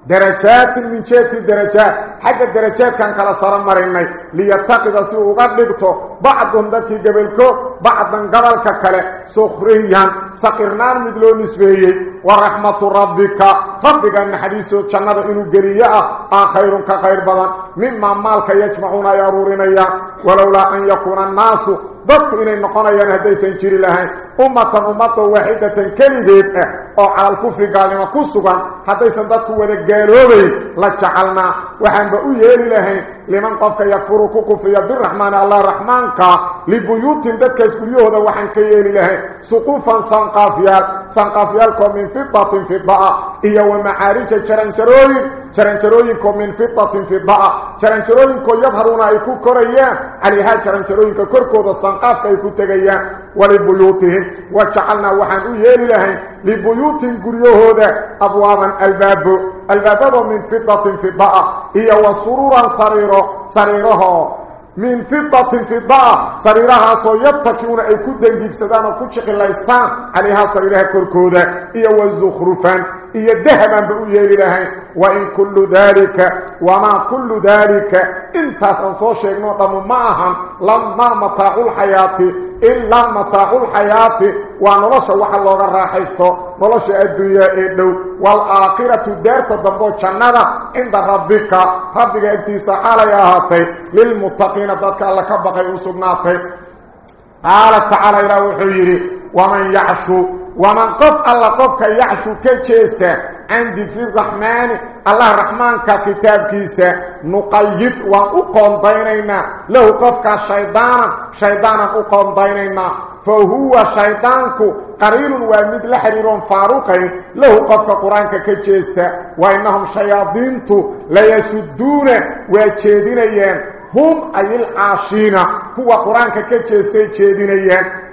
درجات من جهه درجات. حق الدرجات كان كلا سر مرينay ليتقد سو قدغتو بعضهم ذاتي قبلكو بعضا قبلك كلا سخريا. سقرنان مدلو نسبية. ورحمة ربك. ربك أن حديثه جنب إنه قرية. آه، آخير كخير بضان مما مالك يجمعون يا رورينيا ولولا أن يكون الناس ضدك إنه نقونا ينهدي سنجري لهين أمة أمة وحيدة كليدية أو على الكفر قالوا كسوا حتي سنددك وذلك قالوا لجعلنا وحن بأيالي لهين لمن قفك يكفر كفر. يد الرحمن الله رحمنك. لبيوت ددك اسكليوه دا وحن كيالي لهين سقوفا سنقافيال. سنقافيالكم من فضة فضة إيا ومعاريش الشرنشروين شرنشروين كو من فضة فضة شرنشروين كو يظهرون أيكو كوريا عليها شرنشروين كوركوض الصنقاف كيكو تغيا ولبيوتهم. وشعلنا وحان أيالي لهم لبيوت قريوهود أبوابا الباب. الباب من فضة فضة إيا وصرورا صريرا صريرها من فضة فضاء سريرها سيبتكيون أي كدن جيبسدان وكتشق الله إستان عليها سريرها كركودة إيوز زخرفان daalika wamaa kullu daalika intaas aan soo sheegno dhammu ma ahan lamaa mataaculxayaati ilaa mataaculxayaati waa nolosha waxa looga raaxaysto nolosha adduunyaa ee dhow waalaakhiratu daarta damboo jannada cinda rabbika rabbiga agtiisa xaalay ahaatay lilmuttaqiina dadka alla ka baqay u sugnaatay qaala tacaala ilaah wuxuu yidhi waman yacshu ومن قف الله قفك يعشو كجيستا عن ذكر الرحمن. الله الرحمن ككتاب كيسا نقيد وأقوم بينينا له قفك شيطانا. شيطانا أقوم بينينا فهو شيطانك قريل ومثل حرير فاروقين له قفك قرآنك كجيستا وإنهم شياطينت ليسدون ويتشيدين هم أي العاشين هو قرآنك كجيستي تشيدين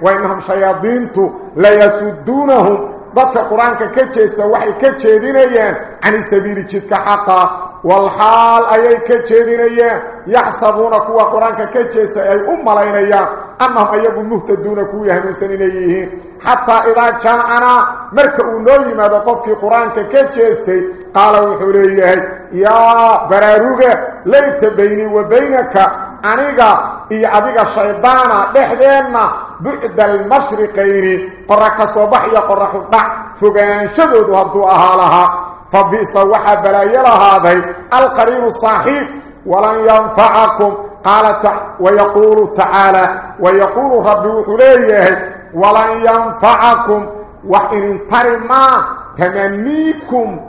وإنهم شياطينت ليسدونهم. ضدك قرآنك كجيستا وحي كجيدين عن السبيل جدك حقا والحال أي كجيدين يحسبون كوا قرآنك كجيستا أي أم لينيا أنهم أيب المهتدون كوا يهنسنين حتى إذا جاءنا مركبوا نوي ماذا قفك قرآنك كجيستي قال وحوليه يا براروغة ليت بيني وبينك أنيقا إي أديق الشيطان بحدينا بعد المشرقين قرق صباح يقرق الضع فقان شدود هبدو أهالها. فبئس وحب لا يرى هذا القرين الصحيح. ولن ينفعكم. قال ويقول تعالى ويقول ربي وحليه ولن ينفعكم. وإن انترما تمنيكم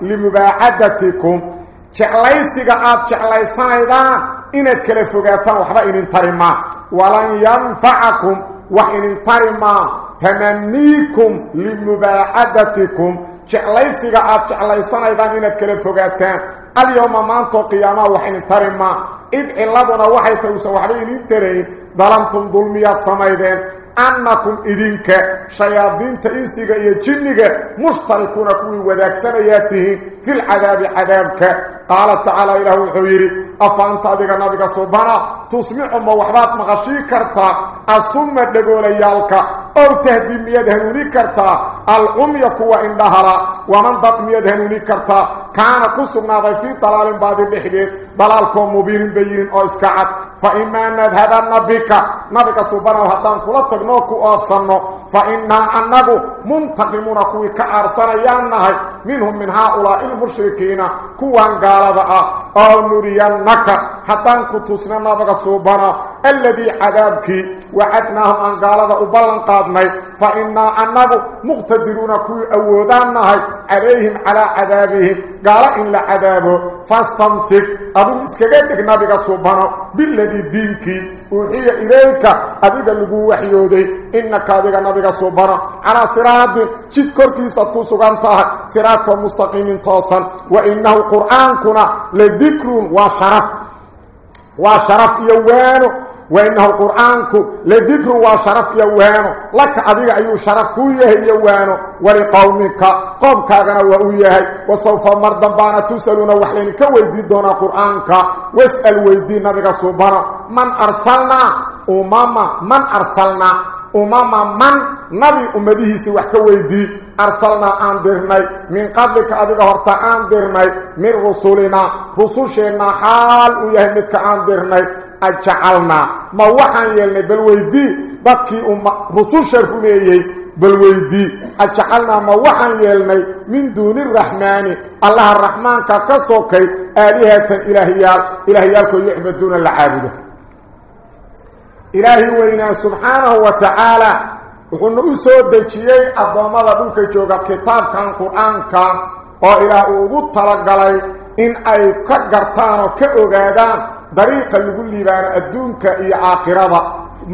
لمباعدتكم. جعليسيغا aad jeclaysanaydan inaad kala fogaataan waxba idin tarima walan yanfacakum wax idin tarima tamaniikum limubaacadatikum jeclaysiga aad jeclaysanaydaan inaad kala fogaataan alyawma maanto qiyaamaha waxaynin tari maa id ciladuna waxay tahay usan waxba inin tarayn dalantum dulmiyaad samaydeen annakum idinka shayaadiinta insiga iyo jinniga mushtarikuuna kuwii wadaagsanayaa tihiin filcadaabi cadaabka qaala tacaala ilaah wuxuu yidhi afa anta adiga nabiga subana tusmicu ma waxbaad maqashii kartaa asumma dhagoolayaalka ow tahdi miyaad hanuuni kartaa alcumya kuwa indhahala waman dad miyaad hanuuni kartaa kaana ku sugnaaday fii dalaalin baadi dhexdeed dalaalkoo mubiinin bayirin oo iska cad fa imaa nadhabanna bika nabiga subanow haddaan kula tagnoo ku oofsanno fa innaa annagu muntaqimuuna kuwii ka aarsanayaan nahay minhum min haaulaa'i ilmushrikiina kuwan gaalada ah oo nuriyannaka الذي عذابك وعدناه أن قالت أبلاً قادمي. فإننا أنه مقتدرون كوي أوداناها عليهم على عذابهم. قال إن لعذابه فاستمسك. أبو إسكاقينك نبيك سبحانه بالذي دينك وحي إليك. أبيك اللقو وحيودي إنك أبيك نبيك سبحانه على سراد شكر كيسة كسوغانتها سراد ومستقيم توسا وإنه قرآن كنا لذكر وشرف. وشرف يوانه وإنه القرآن لذكر وشرف يوانو لك أذيك أيو شرف كويه يوانو ولقومك قومك أغنى وأويه وسوف مردبانا تسألون وحلين. كويدي دون قرآنك. واسأل ويدي نبيك صبانا من أرسلنا؟ أماما من أرسلنا؟ أماما من نبي أمديه سوح كويدي. أرسلنا آن درني من قبلك أذيك هرتا آن درني من رسولنا. رسوشنا حال ويهمتك آن درني أجعلنا. ما وحن يلني بالويدي. بدكي رسول شرفميي بالويدي. أجعلنا ما وحن يلني من دون الرحمن. الله الرحمن ككسوكي آلهة إلهي وإنا سبحانه وتعالى وحن أسود دجيي الضوامة دولك جوغا كتاب كان قرآن كان وإله أبو طلق إن أي كقرطان وكأغادان dariiqa lagu liibaano adduunka iyo aakhirada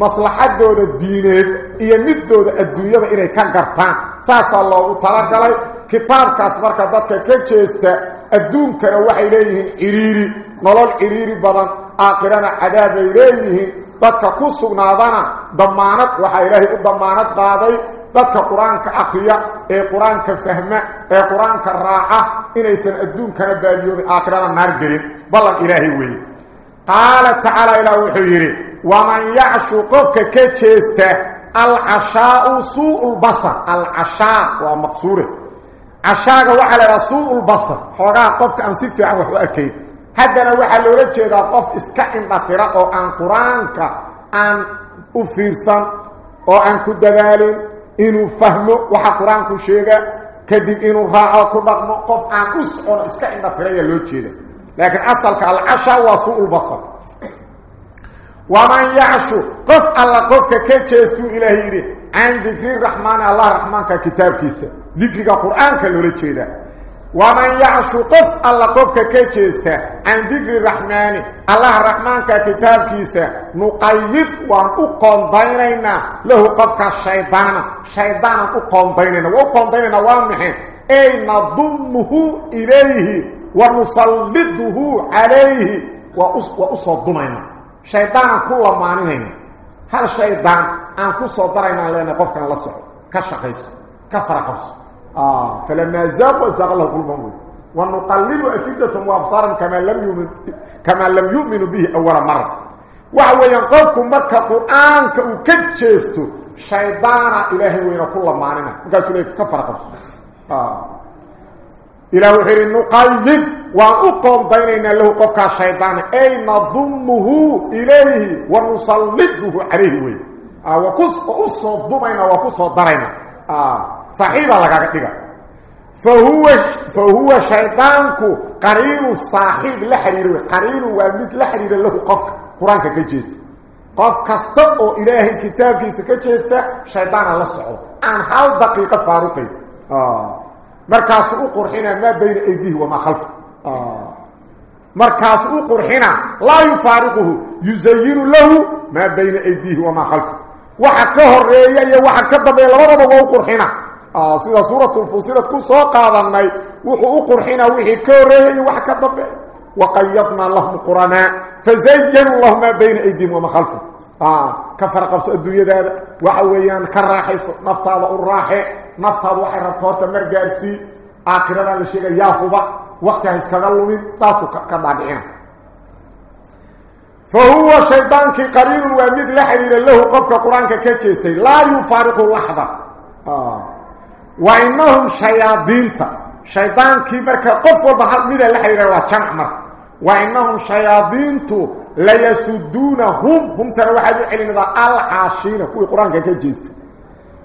maslaxadooda diineed iyo midooda adduunyada inay ka gartaan saasaa loogu talagalay kitaabkaas marka dadka ka jeesta adduunkana waxay leeyihiin ciriiri nolol ciriiri badan آخرنا عذاب إليه. ذاتك كسونا دانا ضمانت وحا إلهي الضمانت قاضي. ذاتك قرآن كأخية إيه قرآن كفهمة إيه قرآن كالراعة إنه سنأدون كنباليون آخرنا نارجرين بالله إلهي وي. قال تعالى إلى وحيري. ومن يعشقك كتشيسته. العشاء سوء البصر. العشاء ومقصوره عشاء وعلى سوء البصر. حقا قفك أنسيك في عرح وأكيد. عشاء وحل سوء البصر حقا قفك أنسف عن وحو أكيد هذا وحل لرجي قف إسكائن بطرق عن قرآنك عن أفيرسان وعن كدلال إنه فهمه وحا قرآنك شيئا كدب إنه راعه كدقمه قف عن أسعر إسكائن بطرق لرجي لكن أصلك العشاء وسوء البصر ومن يعشو قف الله قفك كيشيستو إلهي عن ذكر الرحمن الله الرحمن ككتاب كيسا ذكر القرآن كالولي جيدا ومن يعشو قف الله قفك كيشيستا عن ذكر الرحمن الله الرحمن ككتاب كيسا نقيد وان أقوم بيننا. له قفك الشيطان. شيطان أقوم بيننا. وأقوم بيننا وامحين أي نضمه إليه؟ ونسلده عليه. وأصدمنا شيطان كل مانين هل شيطان؟ أن كصدرنا لنا قف كان لصع كشقيس كفر قبس آه فلما زاق وزاق له قلبهم ونقلب أفئدتهم وأبصارهم كما لم يؤمن كما لم يؤمنوا به أول مرة. وهو ينقفكم مركة قرآن كأكجيستو شيطان إلهي وين كل مانين وقالوا له كفر قبس آه. إلى وحير نقيد وأقوم بيننا له قفك الشيطان أي نضمه إليه ونسلده عليه وي. آه وقص ضمنا وقص ضرنا آه صحيبا لك أكتك فهو فهو شيطانك قرين صاحب لحرير قرين ومثل لحرير له قفك قرآنك كجيست. قف كستو إلهي كتابك كجيست شيطان الله سعود عن حال دقيقة فاروقي. uu qurxina ma bayna aydihi wama khalf ah markaas uu qurxina la yufariquhu yuzayyinu lahu ma bayna aydihi wama khalf waxa ka horeeya iyo waxa ka dambeeya labadaba waa qurxina sida suuratu lfusilat ku soo qaadanay wuxuu u qurxinaa wixii ka horreeyay wax ka dambe waqayadnaa lahum quranaa fazayanuu lahu maa bayna aydihim wama khalfum ka farqabso adduunyadaada waxa weeyaan ka raaxayso naftaada u raaxe naftaada waxay rabto horta mar gaarsii aakhiradaa la sheega yaa huba wakti ha iskaga lumin saasuu ka dhaadhicina فهو شيطان كي قرين ومد لحرير له قفك قرآن كيكيستي لا يفارق اللحظة. آه. وإنهم شيادين شيطان كي برك قفوا بحال مد لحرير وچان عمر وإنهم شيادين لا يسدونهم هم هم ترى واحد يحلين هذا العاشين. كوي قرآن كيكيستي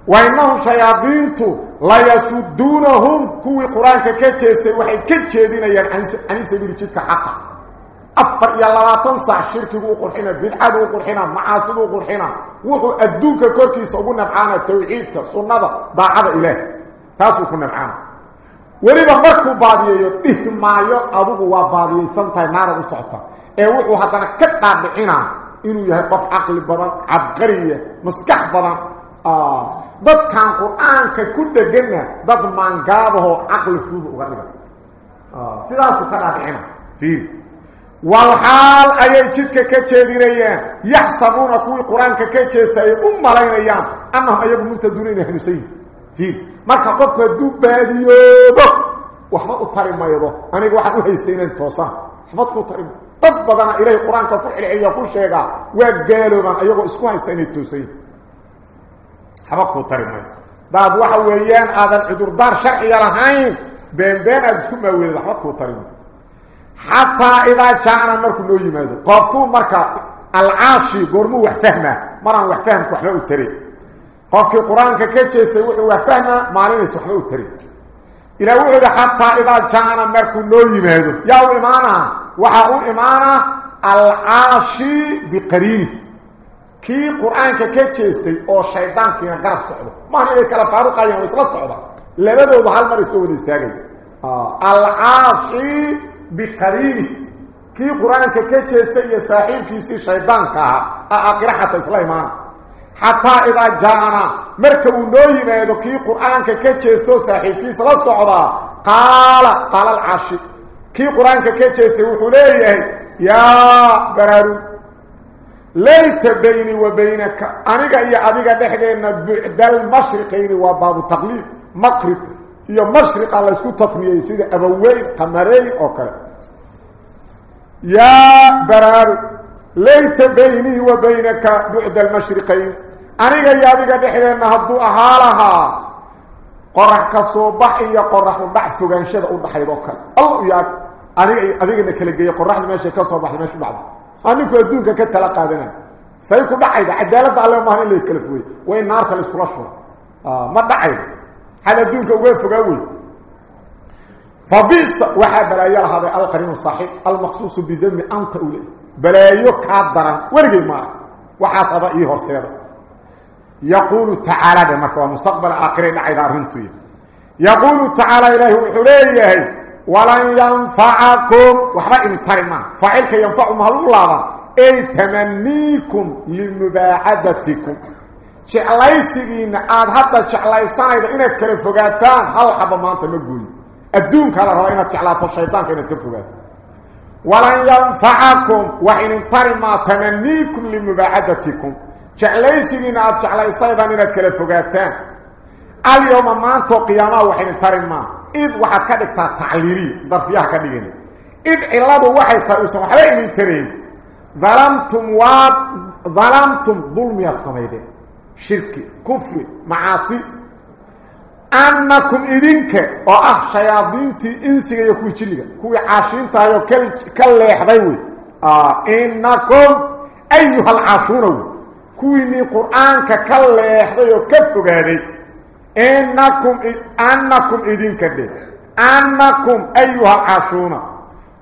وإنهم شيادين لا يسدونهم كوي قرآن كيكيستي وحي كيكيستي عن يعني أن جيدك حقا. Shirkigu u qurxina bidcadu u qurxina macaasidu u qurxina wuxuu adduunka korkiisa ugu nabcaana tawxiidka sunnada daacada ilaah taasuu ku nabcaana weliba markuu baadiyeeyo dhihi maayo adugu waa baadiyaysan tahay naarad u socota ee wuxuu haddana ka dhaadhicinaa inuu yahay qof caqli badan cabqariya maskax badan dadkan qur-aanka ku dheganna dad maangaabahoo caqli fuuda uga dhiga sidaasuu ka dhaadhicina fiil والحال ايي جيدك كجيدينيه يحسبون كوي قرانك كجيست اي أم لاينيان أنهم ايي متدونين إحنا سي في مركة قفكه دوب باديو وحما أطرم ميضه اني واحد وهيستين توسا حفظكم اطرم طبقنا إليه قرانك كل ايي كل شيغا وقالوا ما ايي اسكو هيستين توسي حفظكم اطرم بعد واحد ويان هذا العذر دار شرعي لهين بين بين اسكو ما ويل حفظكم اطرم حتى إذا جاءنا مركو نو يمادو. قفكو مركا العاشي قرمو وحفهما. مران وحفهمك وحلو التري قفكي قرآن كيتش يستيوح وحفهما مارين يستوحلو التري إلا وحيد حتى إذا كان مركو نو يمادو. ياو إمانا وحاقو إمانا العاشي بقريني كي قرآن كيتش يستي أو شايدان كينا غرب صعبه. مهن إيه كالفاروقا يوم يسرى صعبه. لماذا وضحال مريسو بالإستاغي آه. العاشي biqariini kii qur-aanka ka jeestay iyo saaxiibkiisii shaydaanka ahaa a aakhira xataa isla imaana xataa idaa jaa-ana marka uu noo yimaado kii qur-aanka ka jeestoo saaxiibkiisa la socdaa qaala qaala alcaashi kii qur-aanka ka jeestay wuxuu leeyahay yaa baraaru layta baynii wa baynaka aniga iyo adiga dhexdeenna bucdalmashriqayni waa baabu taqliib maqrib iyo mashriqa laysku يا برار ليت بيني وبينك بعد المشرقين. اريد يا ابي قد حين نهضوا أهالها. قرحك صبح يا قرح بعث جنشد ودخيدوك الله يا اريد ادينا كل جاي قرح ماشي كصبح ماشي بعد اني كدونك كتلا قادنا. سيكو دحيد عدالة الله ما هني لي كلفوي وين نار تلسكلاش آه، ما دحيد حدا دونك وين فوقوي فبئس وحا بلايا هذا القرين الصحيح المخصوص بذنب أنت أولي. بلايا كادرا. ورقي ما. وحاس هذا إيه هرسيرا يقول تعالى بمكوى مستقبل آخرين عيدا رنتوي يقول تعالى إليه وحليه. ولن ينفعكم. وحبا إن ترما فعلك ينفع مهل الله أي تمنيكم لمباعدتكم. jeclaysigiina aada hadda jeclaysanayda inaad kala fogaataan hal xaba maanta ma gooyo ka fogaato walan yanfacakum wax inin tari maa tamaniikum limubaacadatikum jeclaysigiina aada jeclaysaydaan inaad kala fogaataan alyawma maantoo qiyaamaha wax inin tari maa id waxaad ka dhigtaa tacliiliya darfiyaha ka dhigani id ciladu waxay tahay uusan waxba inin tarayn dalamtum waad dalamtum dulmiyaad samaydeen shirki kufri macaasi أنكم إذنك وأخ شياضين تنسي يكوي تلك كوي عاشين تهيو كل يحضيوه آه، إنكم أيها العاشون. كوي من قرآن كل يحضيوه كفتو قادي إنكم أنكم إذنك أنكم أيها العاشون.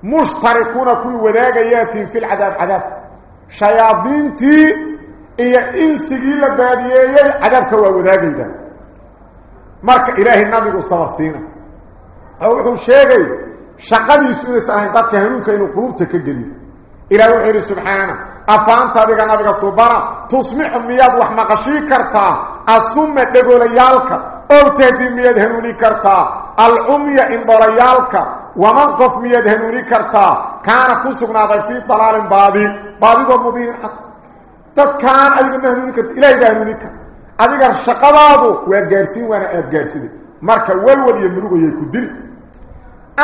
مشتركون كوي وداغ ياتين في العذاب عذاب. شياضين تي إيا إنسي لباديه يلي عذاب كو وداغ ياتين marka ilaahay nabigu sabarsiina oo wuxuu sheegay shaqadiisu inaysan ahayn dadka hanuunka inuu qulubta ka geliyo ilaah wuxuu yidhi subxaana afaanta adiga nabiga subana tusmixu miyaad wax maqashii kartaa asuma dhegoolayaalka أو تهدي مياد هنوني كرتا العمي إن ضريالك ومن قف مياد هنوني كرتا كان كسقنا في طلال باضي باضي ضم مبين dad kaan adiga ma hanuuni karti ilaahay baa hanuuni kara adiga shaqadaadu waa gaarsiin waana aada gaarsiday marka walwal iyo murugayay ku dili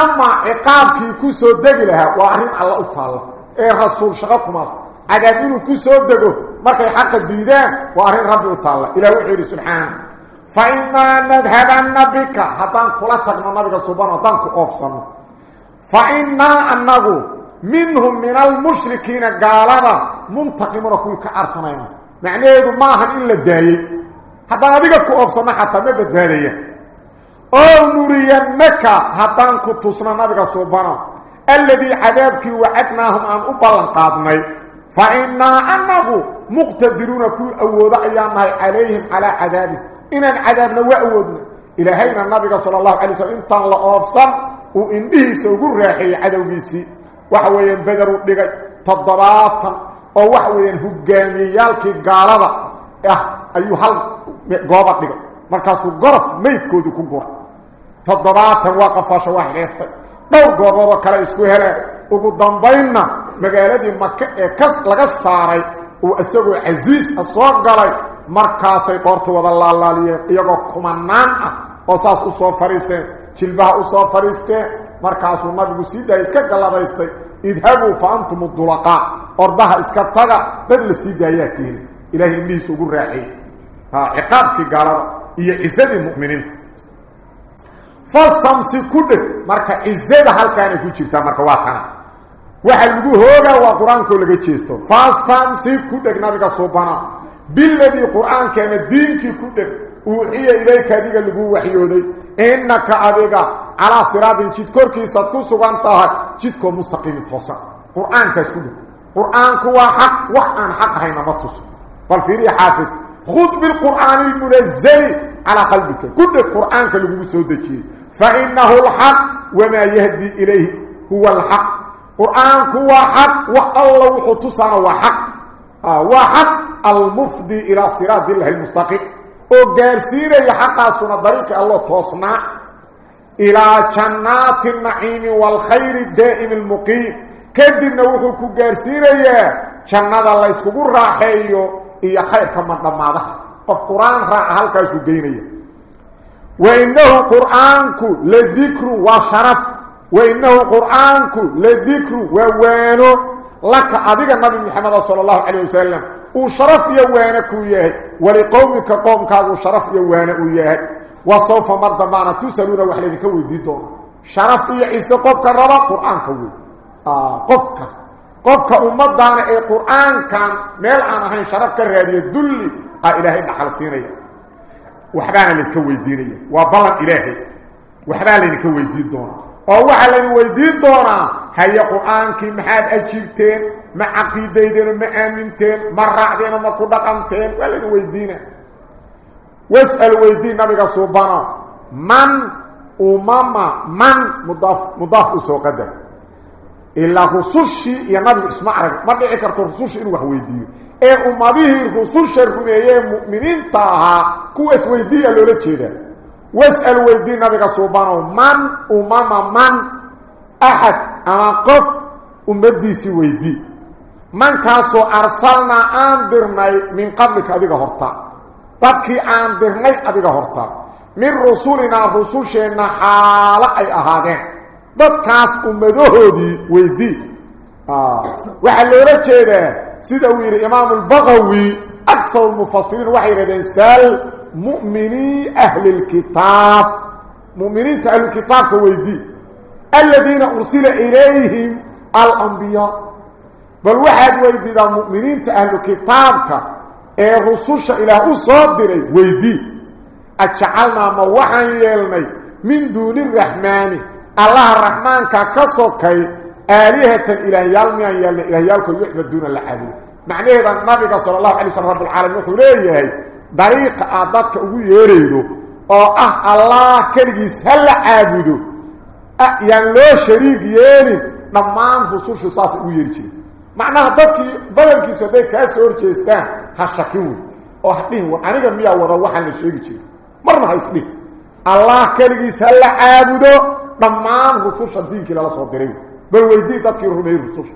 amaa ciqaabkii ku soo degi lahaa waa arrin alla u taalla ee rasuul shaqo kumaad cadaab inuu ku soo dego markay xaqa diidaan waa arrin rabbi u taalla ilah wuxuu yidhi subxaana fa imaa nadhabanna bika haddaan kula tagno nabiga subano haddaan ku oofsanno fa innaa annagu minhum min almushrikiina gaalada muntaqimuna kuwii ka arsanayna معنيه ما هن الا دايه حتى اديك كو افسنا حتى ما بدايه أو نوريا مكا حتى كنت تسنا نبيك سبحان الذي عذابك وعدناهم ان ابل قادمي فانا انه مقتدرون كل اوضع أيام عليهم على عذابه ان العذاب لو اوضنا إلى هين النبي صلى الله عليه وسلم انت لا افسن وان دي سوغ ريحي عدوبيسي وحوين بدر ودغ تضرات oo waxa weeyaan hogaamiyeyaalkii gaalada ah ayuu hal gooba dhigay markaasuu gorof maydkoodii ku guray toddobaatan waa qafaasho waa xidhiirtay dhowr gooboodoo kale isku heleen ugu dambaynna magaaladii maka ee kas laga saaray uu isagoo casiis ah soo galay markaasay qoorta wada laalaaliyeen iyagoo kumanaan ah oo saas u soo fadhiisteen jilbaha u soo fadhiisteen markaasuu nabigu sii daayay iska galladaystay dad la sii daayaa tiini ilaahay indhihiisa ugu raaxeeyey ha ciqaabkii gaalada iyo cisadii mu'miniinta fastamsi ku dheg marka cizada halkaanay ku jirtaa marka waa tana waxa lagu hoogaa waa qur-aankoo laga jeesto fastamsi ku dheg nabiga suubana biladii qur-aankeena diinkii ku dheg uuxiya ilayka adiga lagu waxyooday إنك أبيغا على صراط جدكور كي ستكون سوغان تاها مستقيم توسا. قرآن كيسكوده قرآن كوا حق وحان حق هين مطوس بل في حافظ. خذ بالقرآن المنزل على قلبك. كد القرآن كالبو سودك فإنه الحق وما يهدي إليه هو الحق. قرآن كوا حق وحالله حتوسا وحق. آه، وحق المفدي إلى صراط الله المستقيم. المستقيم وقارسين يحقا سنة طريق الله توصنا إلى جنات النعيم والخير الدائم المقيم كدنا وحكو قارسين يا جنات الله يسكبر راحيو إيا خير كما نماذا فالقرآن راح هلكا يسكبينيه وإنه قرآنك لذكر وشرف وإنه قرآنك لذكر ووانو لك أذيك النبي محمد صلى الله عليه وسلم. وشرف يوانك وياه ولقومك قومك وشرف يوانك وياه وصوف مرضى معنا تسألون وحلينك ويديدون شرف إيا عيسى قفك الربا قرآنك وي آه قفك قفك أمدان إيه قرآن كان ميل عنهين شرفك الرادية دلي قا إلهي نحل la iska weydiinaya. waa ballan ilaahay. waxbaa laydinka weydiin doonaa oo waxaa laydin weydiin doonaa haye qur-aankii maxaad ajiibteen ma caqiidaydeen ma aaminteen ma raacdeeno ma ku dhaqanteen waa laydin weydiina was'al weydiin nabiga suubano man umama man mudaaf mudaaf u soo qadar ilaa rusushii iyo nabigu isma arag ma dhici karto rusushii inuu wax weydiiyo ee ummadihii rususha rumeeyee mu'miniinta ahaa kuwaas weydiiya loola jeedaa واسأل ويدين نبيك سبحانه من أمام من أحد؟ أما قف أمديس ويدين من كاسو أرسلنا آن أنبرنا من قبلك أديك هرطا تبكي أنبرنا أديك هرطا من رسولنا الرسول حالا أي أهادين دب كاس أمده ويدين آه. وحلو رجي ده سيدوير إمام البغوي أكثر المفصلين وحي ردين سال مؤمني أهل الكتاب. مؤمنين تعالوا الكتاب ويدي الذين أرسل إليهم الأنبياء. بل واحد ويدي ذا مؤمنين تأهل كتابك اي رسوش إله أصدري ويدي. أجعلنا موحا يلني. من دون الرحمن. الله الرحمن كاكسوكي آلهة إلى يلني. يلني إلى يلكو يحبدون الله عبد معنى ما بقى صلى الله عليه وسلم رب العالمين طريق آدادك أقول يريدو أو أه الله كالجيس هل عابدو أه يعني لو شريك يالين نمان بصوش ساس أقول يريدو معنى هدادك بدنكي سوداء كاسور جيستان هشاكيون أو حقين وعنيقا مياه وضوحا لشريك marna ha isdhihi allah keligiis ha la caabudo dhammaan rususha diinkii lala soo diray. Bal weydii dadkii rumeeyey rususha.